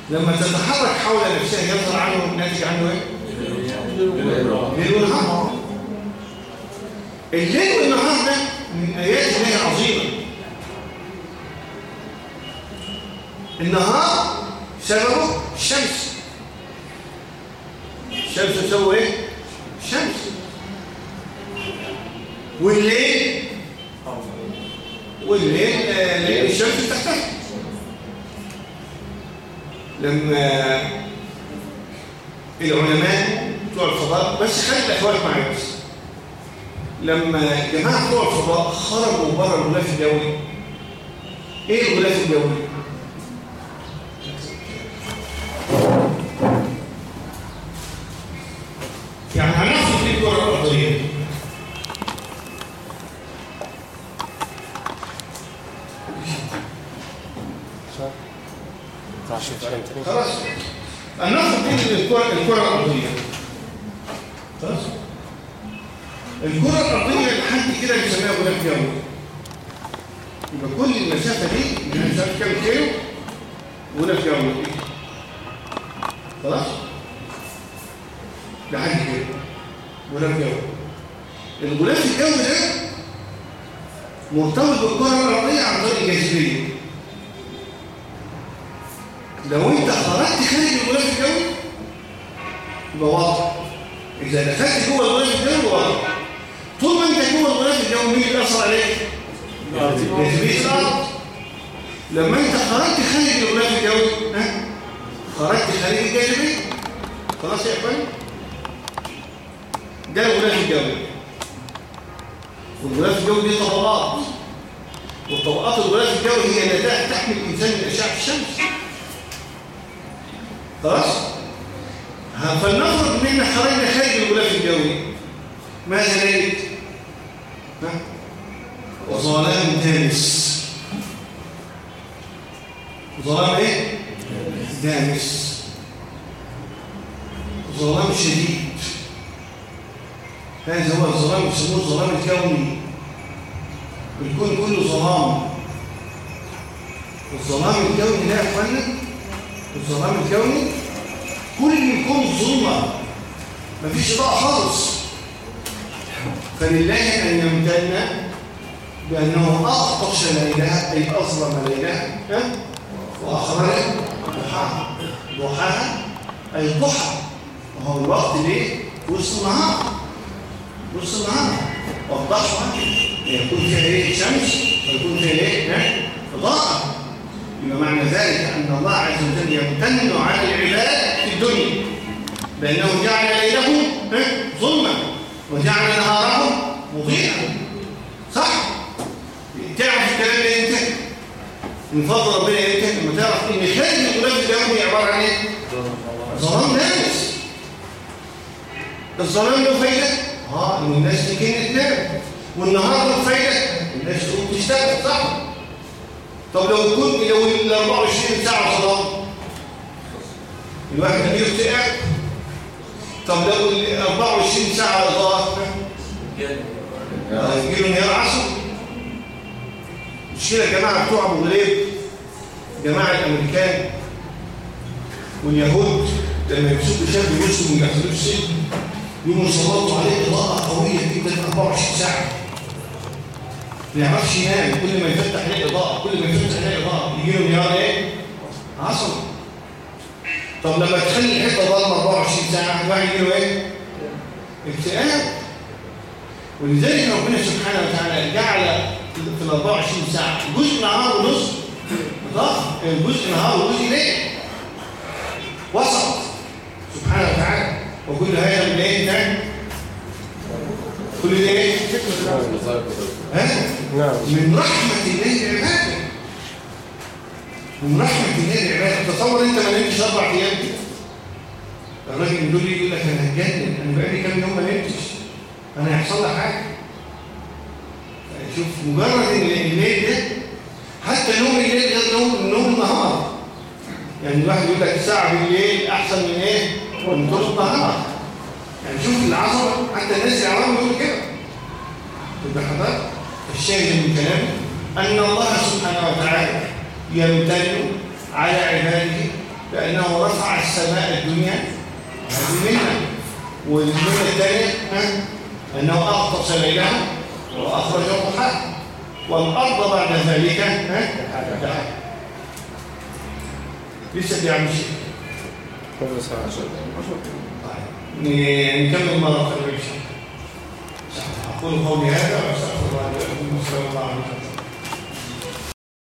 لما تتحرك حول نفسها يظهر عنه الناتج عنه إيه؟ الليل والنهار الليل والنهار ده من آيات الله العظيمة النهار سببه الشمس الشمس تسوي إيه؟ الشمس والليل والليل آه، ليل الشمس تختفي لما العلماء بتوع الفضاء بس خلي الاخوات معايا بس لما جماعة بتوع الفضاء خرجوا بره الغلاف الجوي إيه الغلاف الجوي؟ يعني هناخد في الكره الارضيه خلاص النفط دي الكرة الأرضية خلاص الكرة الأرضية لحد كده بنسميها غلاف جوي يبقى كل المسافة دي من مسافة كام كيلو غلاف جوي غلاف جوي الغلاف الجوي ده مرتبط بالكرة الأرضية عن طريق الجاذبية. لو انت خرجت خارج الغلاف الجوي يبقى واضح. إذا دخلت جوه الغلاف الجوي واضح. طول ما انت جوه الغلاف الجوي مين اللي أثر عليك؟ جاذبية الأرض. لما انت خرجت خارج الغلاف الجوي ها؟ خرجت خارج الجاذبية؟ خلاص يا اخوان ده الغلاف الجوي والغلاف الجوي دي طبقات. والطبقات الغلاف الجوي هي نتائج تحمي الإنسان من أشعة الشمس. خلاص؟ فلنفرض إن إحنا خرجنا خارج الغلاف الجوي ماذا نجد ها؟ ظلام دامس ظلام إيه؟ دامس ظلام شديد. هذا هو الظلام يسموه الظلام الكوني. الكون كله ظلام. الظلام الكوني ده يا الظلام الكوني كل الكون ظلمة. مفيش إضاءة خالص. فلله أن يمتن بأنه أغطش ليلها أي أظلم ليلها ها؟ وأخرج ضحاها ضحاها أي ضحى وهو الوقت ليه؟ وسط النهار وسط النهار والضحى يكون فيها إيه شمس ويكون فيها إيه؟ إضاءة يبقى معنى ذلك أن الله عز وجل يمتن على العباد في الدنيا بأنه جعل ليلهم؟ ظلما وجعل نهارهم مضيئا صح؟ تعرف الكلام ده إمتى؟ من فضل ربنا إمتى؟ لما تعرف إن خارج الغلاف الجوي عبارة عن إيه؟ ظلام ناس الظلام له فايدة؟ آه إن الناس دي كانت تنام والنهار له فايده؟ الناس تقوم تشتغل صح؟ طب لو كنت لو ال 24 ساعة ظلام الواحد اكتئاب طب لو ال 24 ساعة اضاءه يجيله انهيار عصبي مشكلة يا جماعة بتوع أبو غريب جماعة الأمريكان واليهود لما يمسكوا شاب مسلم ويدخلوه السجن يقوموا يسلطوا عليه إضاءة قوية جدا 24 ساعة. ما يعرفش ينام كل ما يفتح عليه إضاءة كل ما يفتح عليه إضاءة. يجي له انهيار إيه؟ عصبي طب لما تخلي الحتة ضلمة 24 ساعة الواحد يجي له إيه؟ اكتئاب. ولذلك ربنا سبحانه وتعالى جعل في ال 24 ساعة جزء نهار ونص ضغط جزء نهار وجزء ليل وسط. سبحانه وتعالى. وكل هذا من إيه تاني كل ده إيه ها؟ نعم. من رحمة الله لعباده من رحمة الله لعباده تصور انت ما نمتش أربع أيام الراجل من دول يقول لك أنا هتجنن. أنا بقالي كام يوم ما نمتش أنا هيحصل لك حاجة. شوف مجرد الليل ده حتى نوم الليل غير نوم نوم النهار. يعني الواحد يقول لك ساعة بالليل أحسن من إيه؟ طول النهار يعني شوف العصر حتى الناس يعرفوا يقولوا كده. يبقى حضرتك الشاهد من كلامه أن الله سبحانه وتعالى يمتن على عباده بأنه رفع السماء الدنيا هذه منه والمنه الثانية ها؟ أنه أغطس ليلها وأخرج ضحاها والأرض بعد ذلك لسه بيعمل شيء. ساعة طيب نكمل مرة قريبة إن شاء الله أقول قولي هذا وأستغفر الله لكم والسلام عليكم.